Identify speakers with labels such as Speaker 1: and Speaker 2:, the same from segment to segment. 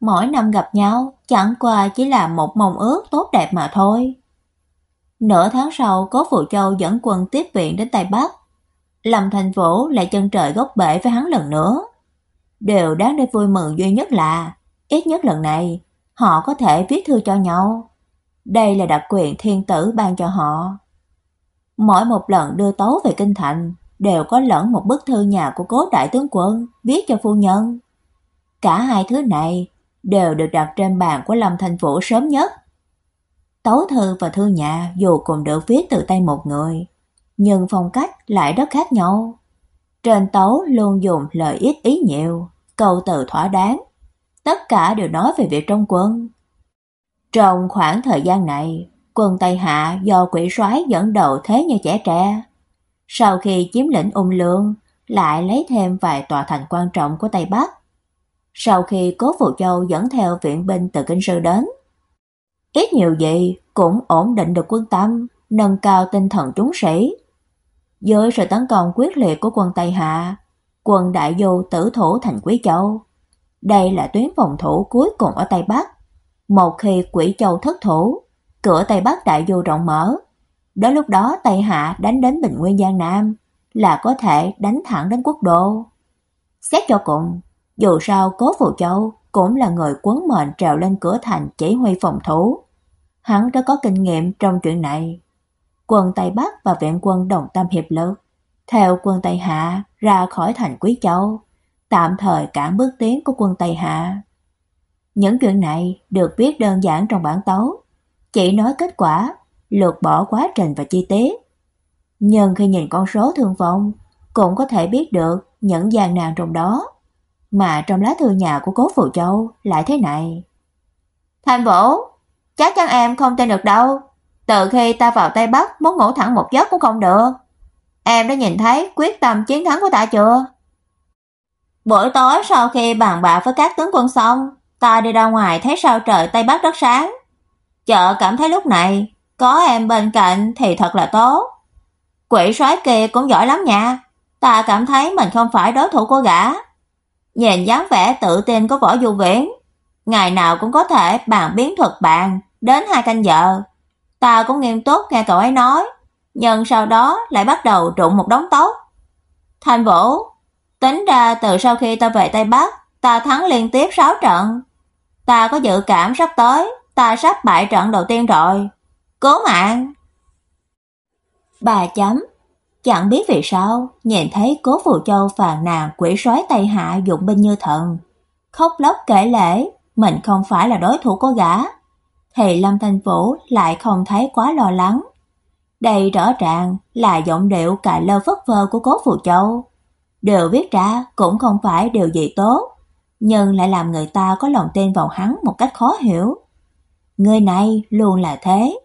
Speaker 1: mỗi năm gặp nhau chẳng qua chỉ là một mong ước tốt đẹp mà thôi. Nửa tháng sau, Cố Phụ Châu dẫn quân tiếp viện đến Tây Bắc. Lâm Thành Vũ lại chân trời gốc bể với hắn lần nữa. Điều đáng để vui mừng duy nhất là, ít nhất lần này, họ có thể viết thư cho nhau. Đây là đặc quyền thiên tử ban cho họ. Mỗi một lần đưa tấu về kinh thành, đều có lẫn một bức thư nhà của cố đại tướng quân viết cho phu nhân. Cả hai thứ này đều được đặt trên bàn của Lâm Thành Vũ sớm nhất. Tấu thư và thư nhà dù cùng được viết từ tay một người, nhưng phong cách lại rất khác nhau. Trên tấu luôn dùng lời ít ý nhiều, câu từ thỏa đáng, tất cả đều nói về việc trong quân. Trong khoảng thời gian này, quân Tây Hạ do quỷ soái dẫn đầu thế như trẻ tre. Sau khi chiếm lĩnh ung lương, lại lấy thêm vài tòa thành quan trọng của Tây Bắc, sau khi Cố Phù Châu dẫn theo viện binh từ kinh sư đến. Ít nhiều gì cũng ổn định được quân tâm, nâng cao tinh thần chúng sĩ. Dưới sự tấn công quyết liệt của quân Tây Hạ, quân Đại Du tử thủ thành Quý Châu. Đây là tuyến phòng thủ cuối cùng ở Tây Bắc. Một khi Quý Châu thất thủ, cửa Tây Bắc Đại Du rộng mở. Đến lúc đó Tây Hạ đánh đến Bình Nguyên Giang Nam là có thể đánh thẳng đến quốc đô. Xét cho cùng, dù sao Cố Phù Châu cũng là người quấn mệnh trèo lên cửa thành chỉ huy phòng thủ. Hắn đã có kinh nghiệm trong chuyện này. Quân Tây Bắc và viện quân đồng tâm hiệp lực, theo quân Tây Hạ ra khỏi thành Quý Châu, tạm thời cản bước tiến của quân Tây Hạ. Những chuyện này được viết đơn giản trong bản tấu, chỉ nói kết quả, lược bỏ quá trình và chi tiết. Nhưng khi nhìn con số thương vong, cũng có thể biết được những gian nan trong đó. Mà trong lá thư nhà của Cố Phù Châu lại thế này. thanh Vũ, chắc chắn em không tin được đâu. Từ khi ta vào Tây Bắc muốn ngủ thẳng một giấc cũng không được. Em đã nhìn thấy quyết tâm chiến thắng của ta chưa? Buổi tối sau khi bàn bạc với các tướng quân xong, ta đi ra ngoài thấy sao trời Tây Bắc rất sáng. Chợ cảm thấy lúc này có em bên cạnh thì thật là tốt. Quỷ soái kia cũng giỏi lắm nha. Ta cảm thấy mình không phải đối thủ của gã. Nhìn dáng vẻ tự tin của Võ Du Viễn, ngày nào cũng có thể bàn biến thuật bạn đến hai canh giờ. Ta cũng nghiêm túc nghe cậu ấy nói, nhưng sau đó lại bắt đầu trụng một đống tóc. Thành Vũ, tính ra từ sau khi ta về Tây Bắc, ta thắng liên tiếp 6 trận. Ta có dự cảm sắp tới, ta sắp bại trận đầu tiên rồi. Cố mạng. Bà chấm Chẳng biết vì sao, nhìn thấy Cố Phù Châu phàn nàn quỷ sói Tây Hạ dụng binh như thần, khóc lóc kể lễ, mình không phải là đối thủ của gã. Thì Lâm thành Vũ lại không thấy quá lo lắng. Đây rõ ràng là giọng điệu cài lơ phất phơ của Cố Phù Châu. Đều viết ra cũng không phải điều gì tốt, nhưng lại làm người ta có lòng tin vào hắn một cách khó hiểu. Người này luôn là thế,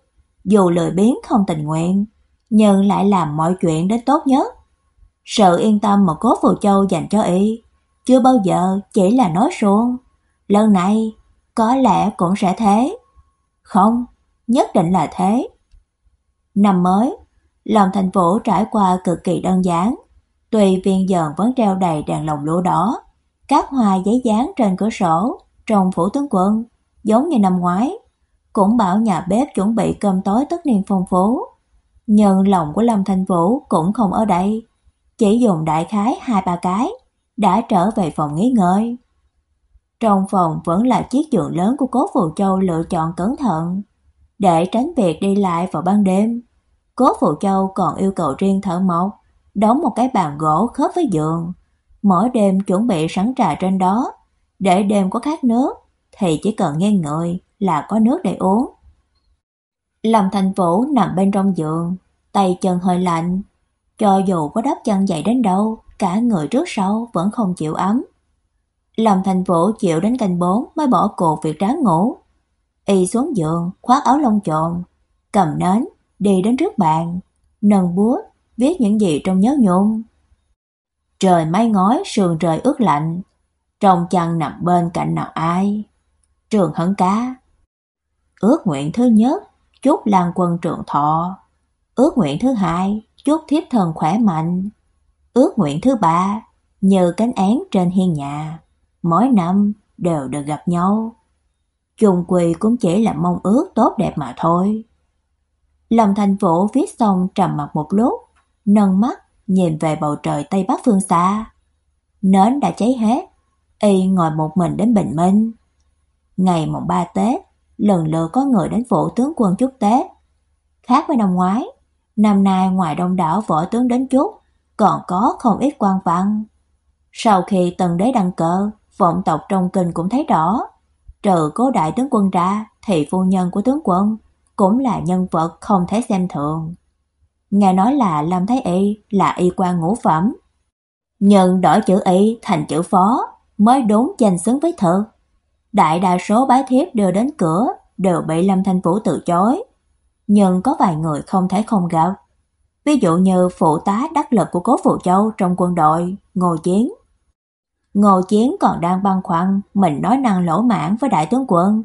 Speaker 1: dù lười biếng không tình nguyện, nhưng lại làm mọi chuyện đến tốt nhất. Sự yên tâm mà Cố Phù Châu dành cho y chưa bao giờ chỉ là nói suông, lần này có lẽ cũng sẽ thế. Không, nhất định là thế. Năm mới, lòng thành phố trải qua cực kỳ đơn giản, tùy viên dần vẫn treo đầy đèn lồng lúa đỏ, các hoa giấy dán trên cửa sổ trong phủ tướng quân, giống như năm ngoái, cũng bảo nhà bếp chuẩn bị cơm tối tất niên phong phú nhân lòng của Lâm Thanh Vũ cũng không ở đây, chỉ dùng đại khái hai ba cái, đã trở về phòng nghỉ ngơi. Trong phòng vẫn là chiếc giường lớn của Cố Phù Châu lựa chọn cẩn thận, để tránh việc đi lại vào ban đêm. Cố Phù Châu còn yêu cầu riêng thợ mộc đóng một cái bàn gỗ khớp với giường, mỗi đêm chuẩn bị sẵn trà trên đó, để đêm có khát nước thì chỉ cần nghe người là có nước để uống. Lâm Thành Vũ nằm bên trong giường, tay chân hơi lạnh, cho dù có đắp chân dày đến đâu, cả người trước sau vẫn không chịu ấm. Lâm Thành Vũ chịu đến canh bốn mới bỏ cuộc việc ráng ngủ. Y xuống giường, khoác áo lông trộn, cầm nến, đi đến trước bàn, nâng bút, viết những gì trong nhớ nhung. Trời mây ngói, sườn trời ướt lạnh, trong chăn nằm bên cạnh nào ai. Trường hấn cá. Ước nguyện thứ nhất, chúc làng Quân trưởng thọ. Ước nguyện thứ hai, chúc thiếp thần khỏe mạnh. Ước nguyện thứ ba, nhờ cánh án trên hiên nhà, mỗi năm đều được gặp nhau. Chung quỳ cũng chỉ là mong ước tốt đẹp mà thôi. Lâm Thành Vũ viết xong trầm mặt một lúc, nâng mắt nhìn về bầu trời tây bắc phương xa. Nến đã cháy hết, y ngồi một mình đến bình minh. Ngày mùng ba Tết, lần lượt có người đến phủ tướng quân chúc Tết. Khác với năm ngoái, năm nay ngoài đông đảo võ tướng đến chúc, còn có không ít quan văn. Sau khi tần đế đăng cơ, vọng tộc trong kinh cũng thấy rõ, trừ cố đại tướng quân ra thì phu nhân của tướng quân cũng là nhân vật không thể xem thường. Nghe nói là Lâm Thái Y là y quan ngũ phẩm, nhưng đổi chữ y thành chữ phó mới đúng danh xứng với thực. Đại đa số bái thiếp đưa đến cửa đều bị Lâm Thanh Vũ từ chối, nhưng có vài người không thể không gặp. Ví dụ như phụ tá đắc lực của Cố Phụ Châu trong quân đội, Ngô Chiến. Ngô Chiến còn đang băn khoăn mình nói năng lỗ mãn với đại tướng quân.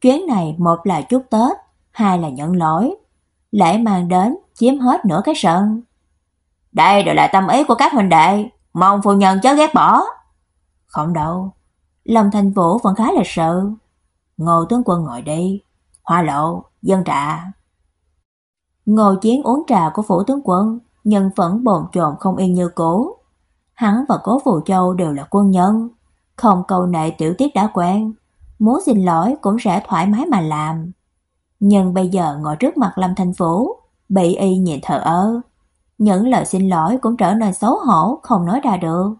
Speaker 1: Chuyến này một là chúc Tết, hai là nhận lỗi. Lễ mang đến chiếm hết nửa cái sân. Đây đều là tâm ý của các huynh đệ, mong phu nhân chớ ghét bỏ. Không đâu, Lâm Thành Vũ vẫn khá là sợ. Ngô tướng quân ngồi đi, hoa lộ, dân trà. Ngô Chiến uống trà của phủ tướng quân, nhưng vẫn bồn chồn không yên như cũ. Hắn và Cố Vũ Châu đều là quân nhân, không câu nệ tiểu tiết đã quen, muốn xin lỗi cũng sẽ thoải mái mà làm. Nhưng bây giờ ngồi trước mặt Lâm Thành Vũ, bị y nhìn thờ ơ, những lời xin lỗi cũng trở nên xấu hổ không nói ra được.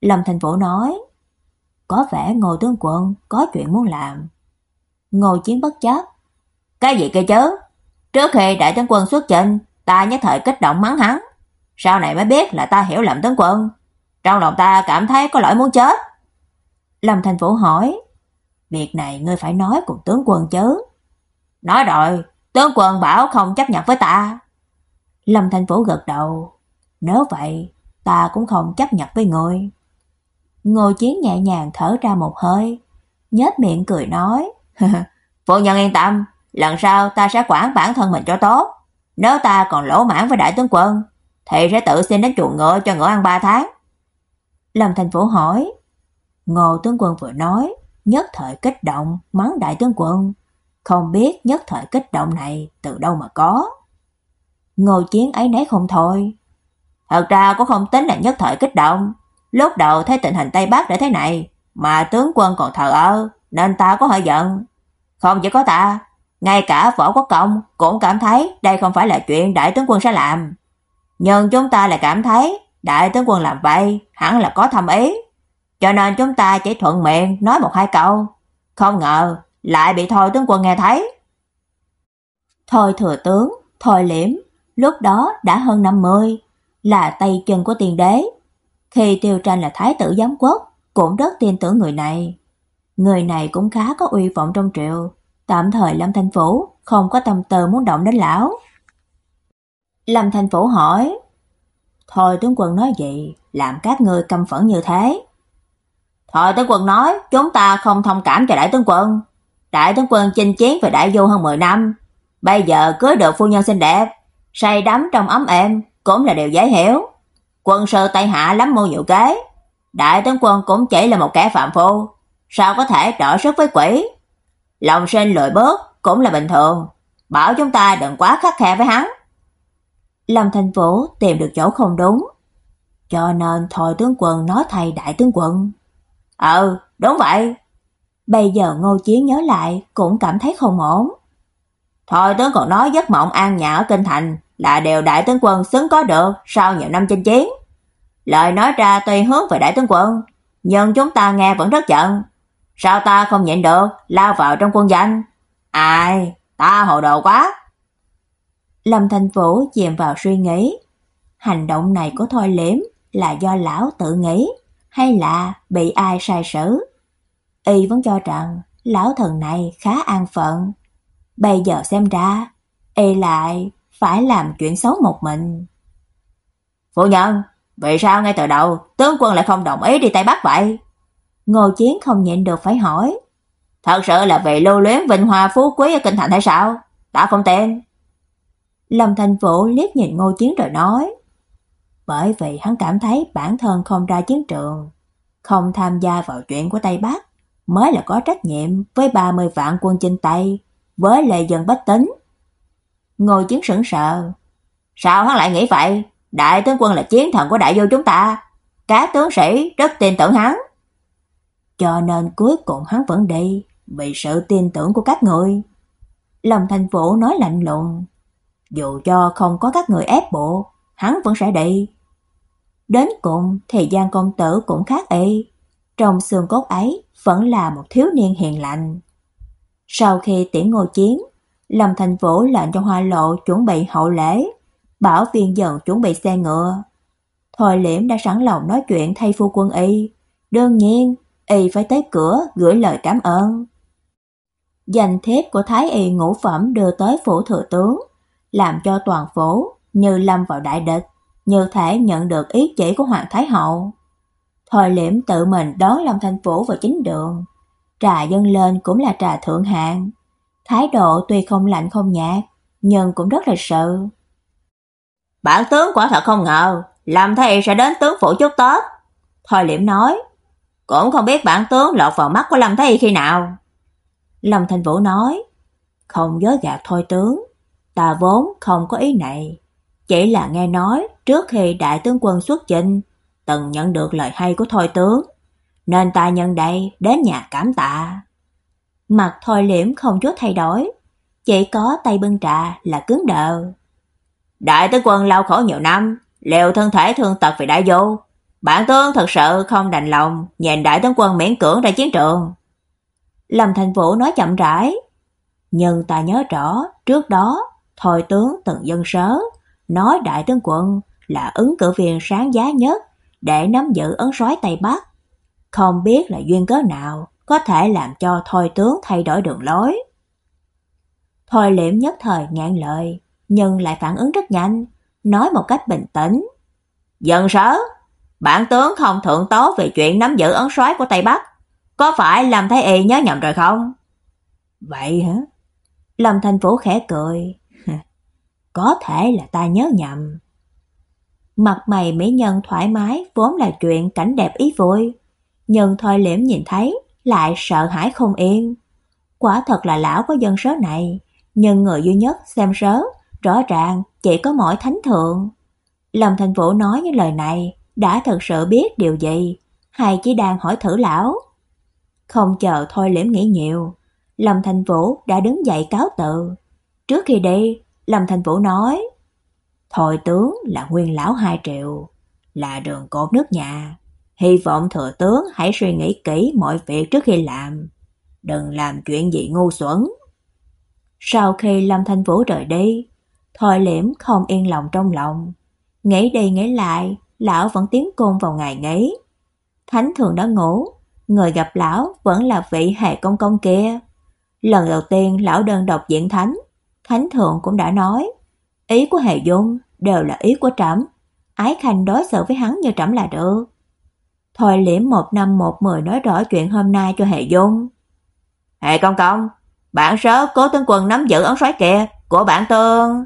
Speaker 1: Lâm Thành Vũ nói: "Có vẻ Ngô tướng quân có chuyện muốn làm." Ngô Chiến bất chấp: "Cái gì cơ chứ? Trước khi đại tướng quân xuất trận ta nhất thời kích động mắng hắn, sau này mới biết là ta hiểu lầm tướng quân, trong lòng ta cảm thấy có lỗi muốn chết." Lâm Thành Vũ hỏi: "Việc này ngươi phải nói cùng tướng quân chứ?" "Nói rồi, tướng quân bảo không chấp nhận với ta." Lâm Thành Vũ gật đầu. "Nếu vậy, ta cũng không chấp nhận với ngươi." Ngô Chiến nhẹ nhàng thở ra một hơi, nhếch miệng cười nói: "Phu nhân yên tâm, lần sau ta sẽ quản bản thân mình cho tốt. Nếu ta còn lỗ mãn với đại tướng quân, thì sẽ tự xin đến chuồng ngựa cho ngựa ăn 3 tháng." Lâm Thành Vũ hỏi: "Ngô tướng quân vừa nói, nhất thời kích động mắng đại tướng quân, không biết nhất thời kích động này từ đâu mà có?" Ngô Chiến ấy nấy không thôi. Thật ra cũng không tính là nhất thời kích động, lúc đầu thấy tình hình Tây Bắc đã thế này, mà tướng quân còn thờ ơ, nên ta có hơi giận. Không chỉ có ta, ngay cả Võ Quốc Công cũng cảm thấy đây không phải là chuyện đại tướng quân sẽ làm. Nhưng chúng ta lại cảm thấy đại tướng quân làm vậy hẳn là có thâm ý. Cho nên chúng ta chỉ thuận miệng nói một hai câu, không ngờ lại bị thôi tướng quân nghe thấy. Thôi thừa tướng, thôi liễm, lúc đó đã hơn 50, là tay chân của tiền đế. Khi Tiêu Tranh là thái tử giám quốc, cũng rất tin tưởng người này. Người này cũng khá có uy vọng trong triều, tạm thời Lâm thành Phủ không có tâm tư muốn động đến lão. Lâm thành Phủ hỏi: "Thôi tướng quân nói gì, làm các ngươi căm phẫn như thế?" Thôi tướng quân nói, chúng ta không thông cảm cho đại tướng quân. Đại tướng quân chinh chiến về đại du hơn 10 năm, bây giờ cưới được phu nhân xinh đẹp, say đắm trong ấm êm cũng là điều dễ hiểu. Quân sơ tay Hạ lắm mưu nhiều kế, đại tướng quân cũng chỉ là một kẻ phạm phu, sao có thể trợ sức với quỷ? Lòng sinh lười bước cũng là bình thường, bảo chúng ta đừng quá khắc khe với hắn. Lâm Thành Vũ tìm được chỗ không đúng, cho nên thôi tướng quân nói thay đại tướng quân. Ừ, đúng vậy. Bây giờ Ngô Chiến nhớ lại cũng cảm thấy không ổn. Thôi tướng còn nói giấc mộng an nhã ở kinh thành là đều đại tướng quân xứng có được sau nhiều năm chinh chiến. Lời nói ra tuy hướng về đại tướng quân, nhưng chúng ta nghe vẫn rất giận. Sao ta không nhịn được, lao vào trong quân danh? Ai, ta hồ đồ quá. Lâm Thành Vũ chìm vào suy nghĩ. Hành động này của Thôi Liễm là do lão tự nghĩ hay là bị ai sai sử. Y vẫn cho rằng lão thần này khá an phận. Bây giờ xem ra, y lại phải làm chuyện xấu một mình.
Speaker 2: phụ nhân, vậy sao ngay từ đầu tướng quân lại không đồng ý đi Tây Bắc vậy?
Speaker 1: Ngô Chiến không nhịn được phải hỏi.
Speaker 2: Thật sự là vì lưu luyến vinh hoa phú quý ở kinh thành hay sao? Đã không tên
Speaker 1: Lâm Thành Vũ liếc nhìn Ngô Chiến rồi nói, bởi vì hắn cảm thấy bản thân không ra chiến trường, không tham gia vào chuyện của Tây Bắc, mới là có trách nhiệm với 30 vạn quân chinh Tây, với lệ dân bách tính. Ngô Chiến sững sờ,
Speaker 2: sao hắn lại nghĩ vậy? Đại tướng quân là chiến thần của đại vô chúng ta, các tướng sĩ rất tin tưởng hắn.
Speaker 1: Cho nên cuối cùng hắn vẫn đi, vì sự tin tưởng của các người. Lâm Thành Vũ nói lạnh lùng, dù cho không có các người ép bộ, hắn vẫn sẽ đi. Đến cùng thì Giang công tử cũng khác y, trong xương cốt ấy vẫn là một thiếu niên hiền lành. Sau khi tiễn ngô chiến, Lâm Thành Vũ lệnh cho Hoa Lộ chuẩn bị hậu lễ, bảo viên dần chuẩn bị xe ngựa. Thôi Liễm đã sẵn lòng nói chuyện thay phu quân y, đương nhiên y phải tới cửa gửi lời cảm ơn. Danh thiếp của Thái y ngũ phẩm đưa tới phủ thừa tướng, làm cho toàn phố như lâm vào đại địch, như thể nhận được ý chỉ của Hoàng Thái Hậu. Thôi liễm tự mình đón Lâm Thanh Phủ vào chính đường. Trà dâng lên cũng là trà thượng hạng. Thái độ tuy không lạnh không nhạt, nhưng cũng rất lịch sự.
Speaker 2: Bản tướng quả thật không ngờ, làm thầy sẽ đến tướng phủ chúc Tết. Thôi liễm nói, cũng không biết bản tướng lọt vào mắt của Lâm Thái khi nào.
Speaker 1: Lâm Thanh Vũ nói, không dối gạt thôi tướng, ta vốn không có ý này, chỉ là nghe nói trước khi đại tướng quân xuất chinh, từng nhận được lời hay của thôi tướng, nên ta nhân đây đến nhà cảm tạ. Mặt thôi liễm không chút thay đổi, chỉ có tay bưng trà là cứng đờ.
Speaker 2: Đại tướng quân lao khổ nhiều năm, liệu thân thể thương tật vì đại vô, bản tướng thật sự không đành lòng nhìn đại tướng quân miễn cưỡng ra chiến trường.
Speaker 1: Lâm Thành Vũ nói chậm rãi, nhưng ta nhớ rõ, trước đó Thôi tướng từng dân sớ, nói đại tướng quân là ứng cử viên sáng giá nhất để nắm giữ ấn soái Tây Bắc. Không biết là duyên cớ nào có thể làm cho Thôi tướng thay đổi đường lối. Thôi liễm nhất thời ngạn lời, nhưng lại phản ứng rất nhanh, nói một cách bình tĩnh.
Speaker 2: Dân sớ, bản tướng không thượng tố về chuyện nắm giữ ấn soái của Tây Bắc. Có phải làm thấy y nhớ nhầm rồi không?
Speaker 1: Vậy hả? Lâm Thành Vũ khẽ cười. Có thể là ta nhớ nhầm. Mặt mày mỹ nhân thoải mái vốn là chuyện cảnh đẹp ý vui, nhưng Thôi Liễm nhìn thấy lại sợ hãi không yên. Quả thật là lão có dân số này, nhưng người duy nhất xem sớ rõ ràng chỉ có mỗi thánh thượng. Lâm Thành Vũ nói những lời này đã thật sự biết điều gì, hay chỉ đang hỏi thử lão. Không chờ Thôi Liễm nghĩ nhiều, Lâm Thành Vũ đã đứng dậy cáo từ. Trước khi đi, Lâm Thành Vũ nói, Thôi tướng là nguyên lão hai triệu, là đường cột nước nhà. Hy vọng thừa tướng hãy suy nghĩ kỹ mọi việc trước khi làm. Đừng làm chuyện gì ngu xuẩn. Sau khi Lâm Thanh Vũ rời đi, Thôi liễm không yên lòng trong lòng. Nghĩ đi nghĩ lại, lão vẫn tiến cung vào ngày nghỉ. Thánh thượng đã ngủ, người gặp lão vẫn là vị hệ công công kia. Lần đầu tiên lão đơn độc diện thánh, Thánh thượng cũng đã nói, ý của hệ Dung đều là ý của trẫm, Ái Khanh đối xử với hắn như trẫm là được. Thôi liễm một năm một mười nói rõ chuyện hôm nay cho hệ Dung.
Speaker 2: hệ công công, bản sớ cố tướng quân nắm giữ ấn xoáy kìa, của bản tương.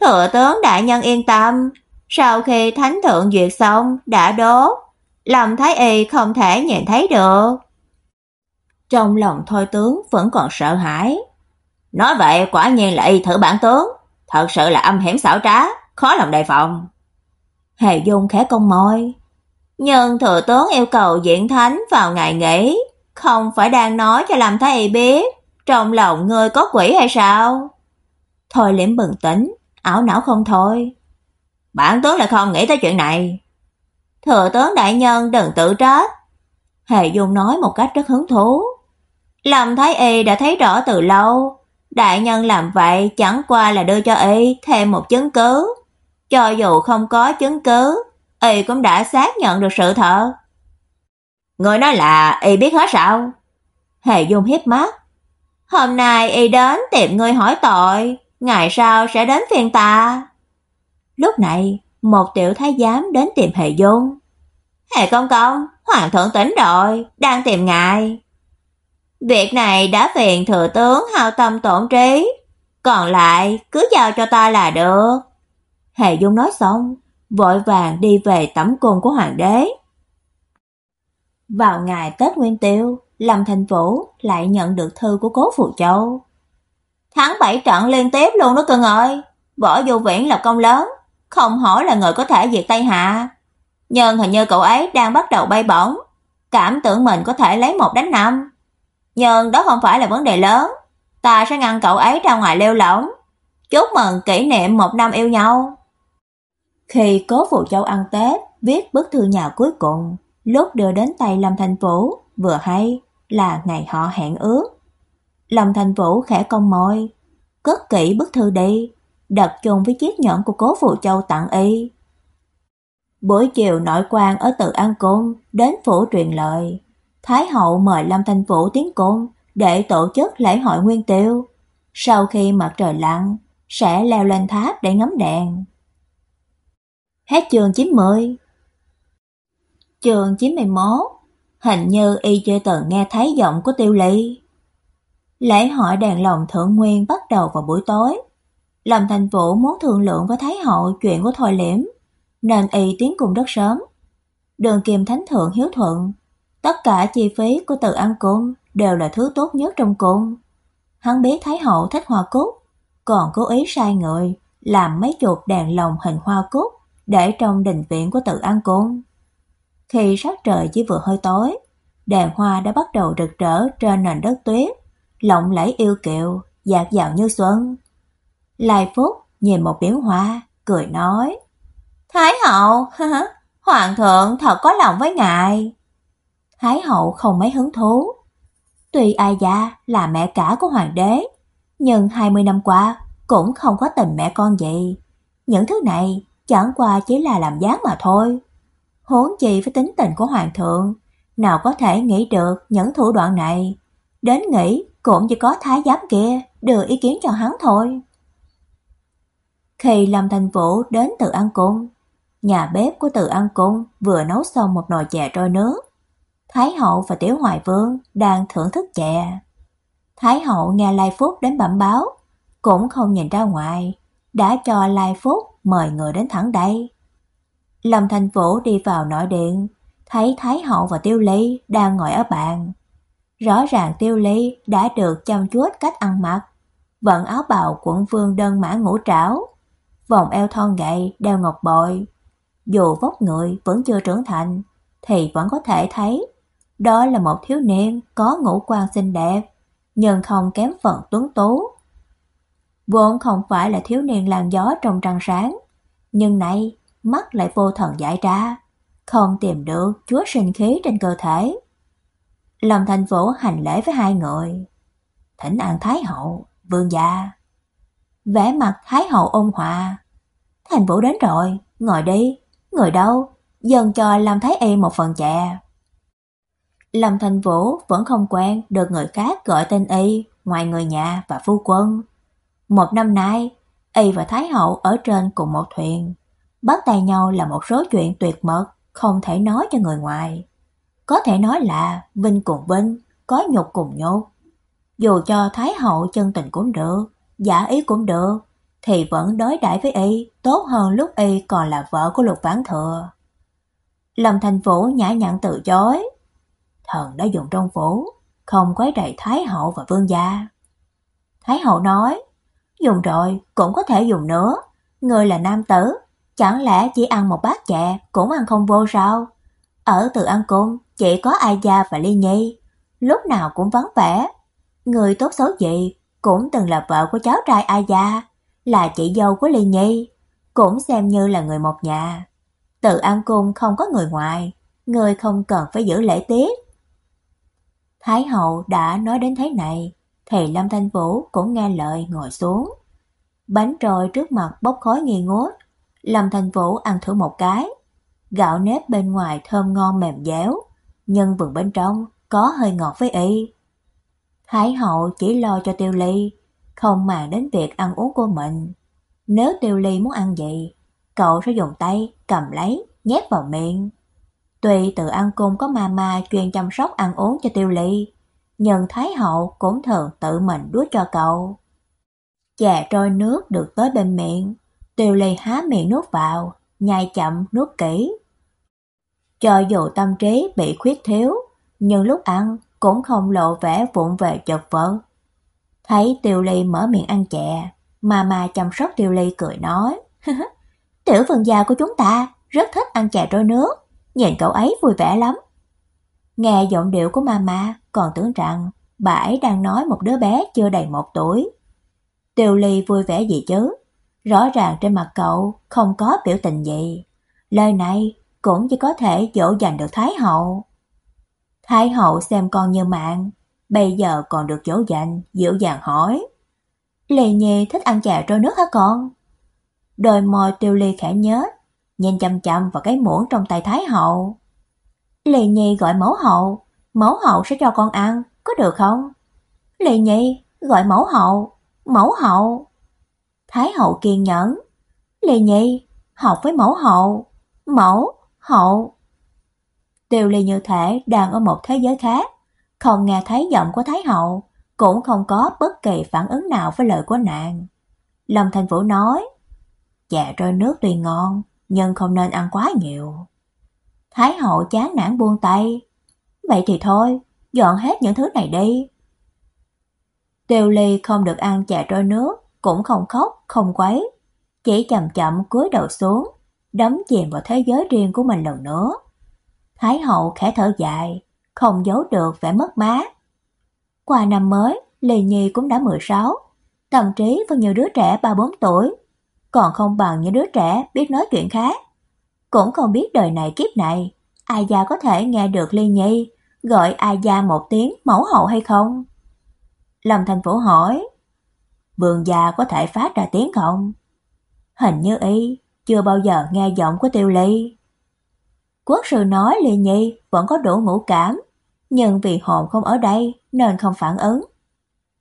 Speaker 1: Thừa tướng đại nhân yên tâm, sau khi thánh thượng duyệt xong, đã đốt, lòng thái y không thể nhìn thấy được. Trong lòng thôi tướng vẫn còn sợ hãi,
Speaker 2: Nói vậy quả nhiên là y thử bản tướng, thật sự là âm hiểm xảo trá, khó lòng đề phòng.
Speaker 1: Hề Dung khẽ cong môi. Nhưng thừa tướng yêu cầu diễn thánh vào ngày nghỉ, không phải đang nói cho làm Y biết, trong lòng ngươi có quỷ hay sao? Thôi liễm bừng tỉnh, ảo não không thôi.
Speaker 2: Bản tướng lại không nghĩ tới chuyện này.
Speaker 1: Thừa tướng đại nhân đừng tự trách. Hề Dung nói một cách rất hứng thú. Lâm Thái Y đã thấy rõ từ lâu, Đại nhân làm vậy chẳng qua là đưa cho y thêm một chứng cứ. Cho dù không có chứng cứ, y cũng đã xác nhận được sự thật.
Speaker 2: Người nói là y biết hết sao? Hề Dung hiếp mắt. Hôm nay y đến tìm người hỏi tội, ngày sau sẽ đến phiền ta. Lúc này, một tiểu thái giám đến tìm Hề Dung. Hề công công, hoàng thượng tỉnh rồi, đang tìm ngài. Việc này đã phiền thừa tướng hao tâm tổn trí, còn lại cứ giao cho ta là được. Hề Dung nói xong, vội vàng đi về tẩm cung của hoàng đế. Vào ngày Tết Nguyên Tiêu, Lâm Thành Vũ lại nhận được thư của Cố Phù Châu tháng 7 trận liên tiếp luôn đó cưng ơi, Võ Du Viễn là công lớn, không hỏi là người có thể diệt Tây Hạ. Nhưng hình như cậu ấy đang bắt đầu bay bổng, cảm tưởng mình có thể lấy một đánh năm. Nhưng đó không phải là vấn đề lớn, ta sẽ ngăn cậu ấy ra ngoài lêu lỏng. Chúc mừng kỷ niệm một năm yêu nhau. Khi Cố Phụ Châu ăn Tết, viết bức thư nhà cuối cùng, lúc đưa đến tay Lâm Thành Vũ, vừa hay là ngày họ hẹn ước. Lâm Thành Vũ khẽ cong môi, cất kỹ bức thư đi, đặt chung với chiếc nhẫn của Cố phụ Châu tặng y. Buổi chiều nội quan ở Tự An Cung đến phủ truyền lời, Thái hậu mời Lâm Thành Vũ tiến cung để tổ chức lễ hội Nguyên Tiêu. Sau khi mặt trời lặn, sẽ leo lên tháp để ngắm đèn. Hết chương 90 Chương 91 Hình như y chưa từng nghe thấy giọng của Tiêu Ly. Lễ hội đèn lồng thượng nguyên bắt đầu vào buổi tối. Lâm Thành Vũ muốn thương lượng với Thái hậu chuyện của Thôi Liễm, nên y tiến cùng rất sớm. Đường Kim Thánh thượng hiếu thuận, tất cả chi phí của từ ăn cung đều là thứ tốt nhất trong cung. Hắn biết Thái hậu thích hoa cúc, còn cố ý sai người làm mấy chục đèn lồng hình hoa cúc để trong đình viện của tự an cung. Khi sắc trời chỉ vừa hơi tối, đèn hoa đã bắt đầu rực rỡ trên nền đất tuyết, lộng lẫy yêu kiều, dạt dào như xuân. Lai Phúc nhìn một biển hoa, cười nói: "Thái hậu, hoàng thượng thật có lòng với ngài." Thái hậu không mấy hứng thú. Tuy Ai Gia là mẹ cả của hoàng đế, nhưng 20 năm qua cũng không có tình mẹ con gì. Những thứ này chẳng qua chỉ là làm dáng mà thôi. Huống chi với tính tình của hoàng thượng, nào có thể nghĩ được những thủ đoạn này. Đến nghĩ cũng chỉ có thái giám kia đưa ý kiến cho hắn thôi. Khi Lâm Thành Vũ đến từ An Cung, nhà bếp của từ An Cung vừa nấu xong một nồi chè trôi nước. Thái hậu và Tiểu Hoài Vương đang thưởng thức chè. Thái hậu nghe Lai Phúc đến bẩm báo, cũng không nhìn ra ngoài, đã cho Lai Phúc mời người đến thẳng đây. Lâm Thành Vũ đi vào nội điện, thấy Thái hậu và Tiêu Ly đang ngồi ở bàn. Rõ ràng Tiêu Ly đã được chăm chút cách ăn mặc, vận áo bào quận vương đơn mã ngũ trảo, vòng eo thon gầy đeo ngọc bội. Dù vóc người vẫn chưa trưởng thành, thì vẫn có thể thấy đó là một thiếu niên có ngũ quan xinh đẹp, nhưng không kém phần tuấn tú. Vốn không phải là thiếu niên làn gió trong trăng sáng, nhưng nay mắt lại vô thần giải ra, không tìm được chúa sinh khí trên cơ thể. Lâm Thành Vũ hành lễ với hai người. Thỉnh an Thái hậu, vương gia. Vẻ mặt Thái hậu ôn hòa. Thành Vũ đến rồi, ngồi đi. Người đâu? Dần cho làm Thái y một phần chè. Lâm Thành Vũ vẫn không quen được người khác gọi tên y ngoài người nhà và phu quân. Một năm nay, y và Thái hậu ở trên cùng một thuyền. Bắt tay nhau là một số chuyện tuyệt mật, không thể nói cho người ngoài. Có thể nói là vinh cùng vinh, có nhục cùng nhục. Dù cho Thái hậu chân tình cũng được, giả ý cũng được, thì vẫn đối đãi với y tốt hơn lúc y còn là vợ của Lục Vãn Thừa. Lâm Thành Vũ nhã nhặn từ chối. Thần đã dùng trong phủ, không quấy rầy Thái hậu và vương gia. Thái hậu nói, dùng rồi cũng có thể dùng nữa, người là nam tử, Chẳng lẽ chỉ ăn một bát chè cũng ăn không vô sao? Ở từ ăn cung chỉ có Ai Gia và Ly Nhi, lúc nào cũng vắng vẻ. Người tốt xấu gì cũng từng là vợ của cháu trai Ai Gia, là chị dâu của Ly Nhi, cũng xem như là người một nhà. Từ an cung không có người ngoài, người không cần phải giữ lễ tiết. Thái hậu đã nói đến thế này, thì Lâm Thanh Vũ cũng nghe lời ngồi xuống. Bánh trôi trước mặt bốc khói nghi ngút, Lâm thanh Vũ ăn thử một cái. Gạo nếp bên ngoài thơm ngon mềm dẻo, nhưng vườn bên trong có hơi ngọt với y. Thái hậu chỉ lo cho Tiêu Ly, không màng đến việc ăn uống của mình. Nếu Tiêu Ly muốn ăn gì, cậu sẽ dùng tay cầm lấy, nhét vào miệng. Tuy tự ăn cung có mama chuyên chăm sóc ăn uống cho Tiêu Ly, nhưng Thái hậu cũng thường tự mình đút cho cậu. Chè trôi nước được tới bên miệng, Tiêu Ly há miệng nuốt vào, nhai chậm nuốt kỹ. Cho dù tâm trí bị khuyết thiếu, nhưng lúc ăn cũng không lộ vẻ vụng về chật vật. Thấy Tiêu Ly mở miệng ăn chè, mama chăm sóc Tiêu Ly cười nói: "Tiểu vườn già của chúng ta rất thích ăn chè trôi nước, nhìn cậu ấy vui vẻ lắm." Nghe giọng điệu của mama, còn tưởng rằng bà ấy đang nói một đứa bé chưa đầy một tuổi. Tiêu Ly vui vẻ gì chứ? Rõ ràng trên mặt cậu không có biểu tình gì. Lời này cũng chỉ có thể dỗ dành được Thái hậu. Thái hậu xem con như mạng, bây giờ còn được dỗ dành, dịu dàng hỏi. Lê Nhi thích ăn chè trôi nước hả con? Đôi môi Tiêu Ly khẽ nhớ, nhìn chăm chăm vào cái muỗng trong tay Thái hậu. Lê Nhi gọi mẫu hậu, mẫu hậu sẽ cho con ăn, có được không? Lê Nhi, gọi mẫu hậu, mẫu hậu. Thái hậu kiên nhẫn. Lê Nhi, học với mẫu hậu, mẫu, hậu. Tiêu Ly như thể đang ở một thế giới khác, không nghe thấy giọng của Thái hậu, cũng không có bất kỳ phản ứng nào với lời của nàng. Lâm Thành Vũ nói, dạ chè trôi nước tuy ngon, nhưng không nên ăn quá nhiều. Thái hậu chán nản buông tay. Vậy thì thôi, dọn hết những thứ này đi. Tiêu Ly không được ăn chè trôi nước, cũng không khóc, không quấy, chỉ chậm chậm cúi đầu xuống, đắm chìm vào thế giới riêng của mình lần nữa. Thái hậu khẽ thở dài, không giấu được vẻ mất mát. Qua năm mới, Lê Nhi cũng đã 16, tâm trí vẫn như đứa trẻ 3-4 tuổi, còn không bằng những đứa trẻ biết nói chuyện khác. Cũng không biết đời này kiếp này, ai già có thể nghe được Lê Nhi gọi ai già một tiếng mẫu hậu hay không? Lâm Thành Vũ hỏi, Vương gia có thể phát ra tiếng không? Hình như y chưa bao giờ nghe giọng của Tiêu Ly. Quốc sư nói Lê Nhi vẫn có đủ ngũ cảm, nhưng vì hồn không ở đây nên không phản ứng.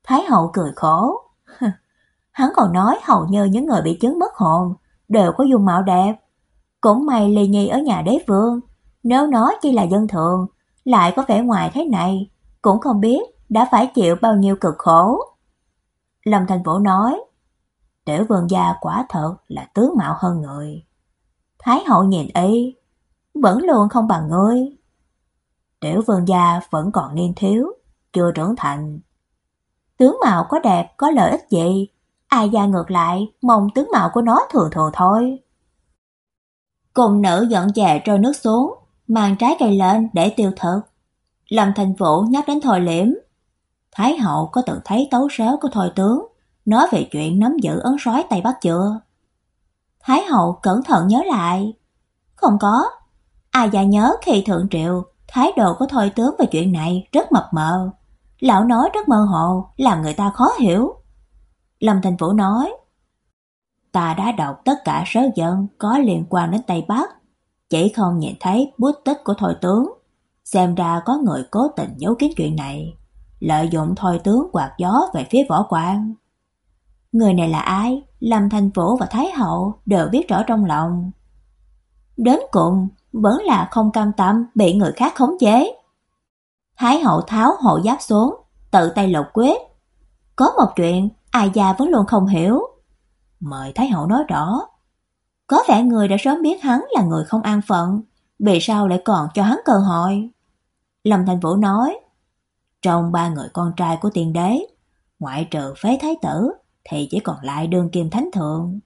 Speaker 2: Thái hậu cười khổ. Hắn còn nói hầu như những người bị chứng mất hồn đều có dung mạo đẹp. Cũng may Lê Nhi ở nhà đế vương, nếu nó chỉ là dân thường, lại có vẻ ngoài thế này, cũng không biết đã phải chịu bao nhiêu cực khổ. Lâm Thành Vũ nói, tiểu vương gia quả thật là tướng mạo hơn người. Thái hậu nhìn y, vẫn luôn không bằng ngươi. Tiểu vương gia vẫn còn niên thiếu, chưa trưởng thành. Tướng mạo có đẹp có lợi ích gì? Ai gia ngược lại, mong tướng mạo của nó thường thường thôi. Cùng nữ dọn chè trôi nước xuống, mang trái cây lên để tiêu thực. Lâm Thành Vũ nhắc đến Thôi Liễm. Thái hậu có từng thấy tấu sớ của Thôi tướng, nói về chuyện nắm giữ ấn sói Tây Bắc chưa? Thái hậu cẩn thận nhớ lại. Không có, Ai già nhớ khi thượng triệu, thái độ của thôi tướng về chuyện này rất mập mờ. Lão nói rất mơ hồ, làm người ta khó hiểu. Lâm Thành Vũ nói, ta đã đọc tất cả sớ dân có liên quan đến Tây Bắc, chỉ không nhìn thấy bút tích của thôi tướng. Xem ra có người cố tình giấu kín chuyện này, lợi dụng thôi tướng quạt gió về phía võ quan. Người này là ai? Lâm Thành Vũ và Thái Hậu đều biết rõ trong lòng. Đến cùng, vẫn là không cam tâm bị người khác khống chế. Thái hậu tháo hộ giáp xuống, tự tay lột quyết. Có một chuyện ai già vẫn luôn không hiểu. Mời Thái hậu nói rõ. Có vẻ người đã sớm biết hắn là người không an phận, vì sao lại còn cho hắn cơ hội? Lâm Thành Vũ nói, trong ba người con trai của tiền đế, ngoại trừ phế thái tử thì chỉ còn lại đương kim thánh thượng.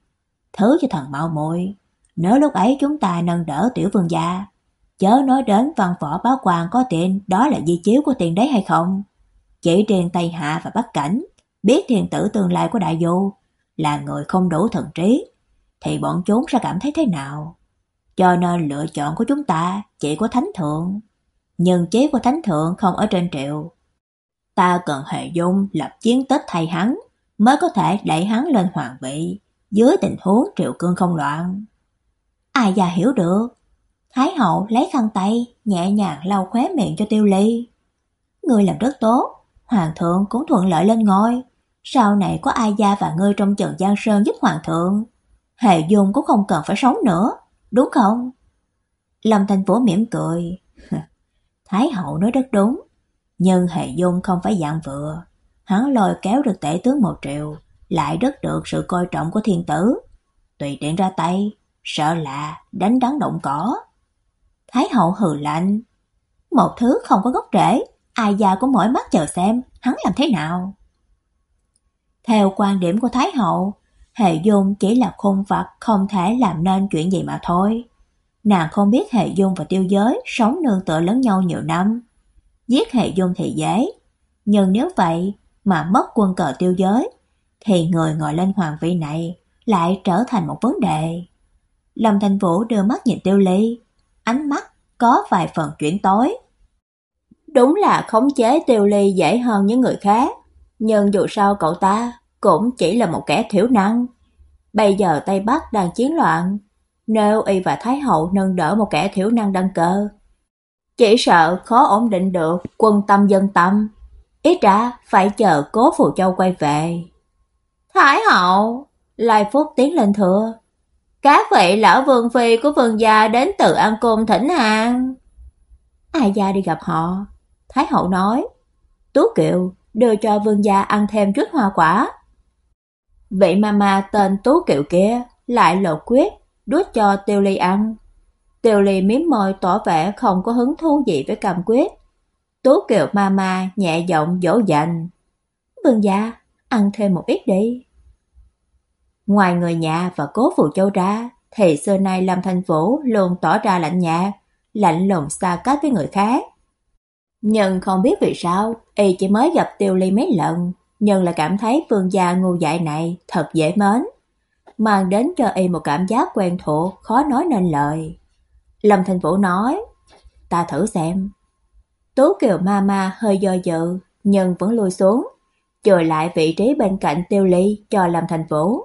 Speaker 2: Thứ cho thần mạo muội nếu lúc ấy chúng ta nâng đỡ tiểu vương gia, chớ nói đến văn võ báo quan có tiền đó là di chiếu của tiền đấy hay không. Chỉ riêng Tây Hạ và Bắc Cảnh, biết thiền tử tương lai của đại du là người không đủ thần trí, thì bọn chúng sẽ cảm thấy thế nào? Cho nên lựa chọn của chúng ta chỉ có thánh thượng. Nhưng chế của thánh thượng không ở trên triệu. Ta cần hệ dung lập chiến tích thay hắn, mới có thể đẩy hắn lên hoàng vị, dưới tình huống triệu cương không loạn. Ai già hiểu được? Thái hậu lấy khăn tay, nhẹ nhàng lau khóe miệng cho Tiêu Ly. Ngươi làm rất tốt, hoàng thượng cũng thuận lợi lên ngôi, sau này có ai gia và ngươi trong trận Giang Sơn giúp hoàng thượng, hệ Dung cũng không cần phải sống nữa, đúng không? Lâm Thành Vũ mỉm cười. Thái hậu nói rất đúng, nhưng hệ Dung không phải dạng vừa, hắn lôi kéo được tể tướng một triệu, lại rất được sự coi trọng của thiên tử, tùy tiện ra tay, sợ là đánh đắng động cỏ. Thái hậu hừ lạnh, một thứ không có gốc rễ, ai già cũng mỏi mắt chờ xem hắn làm thế nào. Theo quan điểm của Thái hậu, Hệ Dung chỉ là khôn vật không thể làm nên chuyện gì mà thôi. Nàng không biết Hệ Dung và Tiêu Giới sống nương tựa lẫn nhau nhiều năm. Giết Hệ Dung thì dễ, nhưng nếu vậy mà mất quân cờ Tiêu Giới thì người ngồi lên hoàng vị này lại trở thành một vấn đề. Lâm Thành Vũ đưa mắt nhìn Tiêu Ly, ánh mắt có vài phần chuyển tối. Đúng là khống chế Tiêu Ly dễ hơn những người khác, nhưng dù sao cậu ta cũng chỉ là một kẻ thiểu năng. Bây giờ Tây Bắc đang chiến loạn, nếu y và Thái hậu nâng đỡ một kẻ thiểu năng đăng cơ, chỉ sợ khó ổn định được quân tâm dân tâm, ít ra phải chờ Cố Phù Châu quay về. Thái hậu, Lai Phúc tiến lên thưa. Các vị lão vương phi của vương gia đến từ An Cung thỉnh hàng. Ai gia đi gặp họ? Thái hậu nói. Tú Kiều đưa cho vương gia ăn thêm chút hoa quả. Vị mama tên Tú Kiều kia lại lộ quyết đút cho Tiêu Ly ăn. Tiêu Ly miếm môi tỏ vẻ không có hứng thú gì với cầm quyết tố Kiều mama nhẹ giọng dỗ dành. Vương gia, ăn thêm một ít đi. Ngoài người nhà và cố phụ châu ra, thì xưa nay Lâm thành Vũ luôn tỏ ra lạnh nhạt, lạnh lùng xa cách với người khác. Nhưng không biết vì sao, y chỉ mới gặp Tiêu Ly mấy lần, nhưng lại cảm thấy vương gia ngu dại này thật dễ mến, mang đến cho y một cảm giác quen thuộc khó nói nên lời. Lâm thành Vũ nói, ta thử xem tố Kiều ma ma hơi do dự, nhưng vẫn lùi xuống, chồi lại vị trí bên cạnh Tiêu Ly cho Lâm Thành Vũ.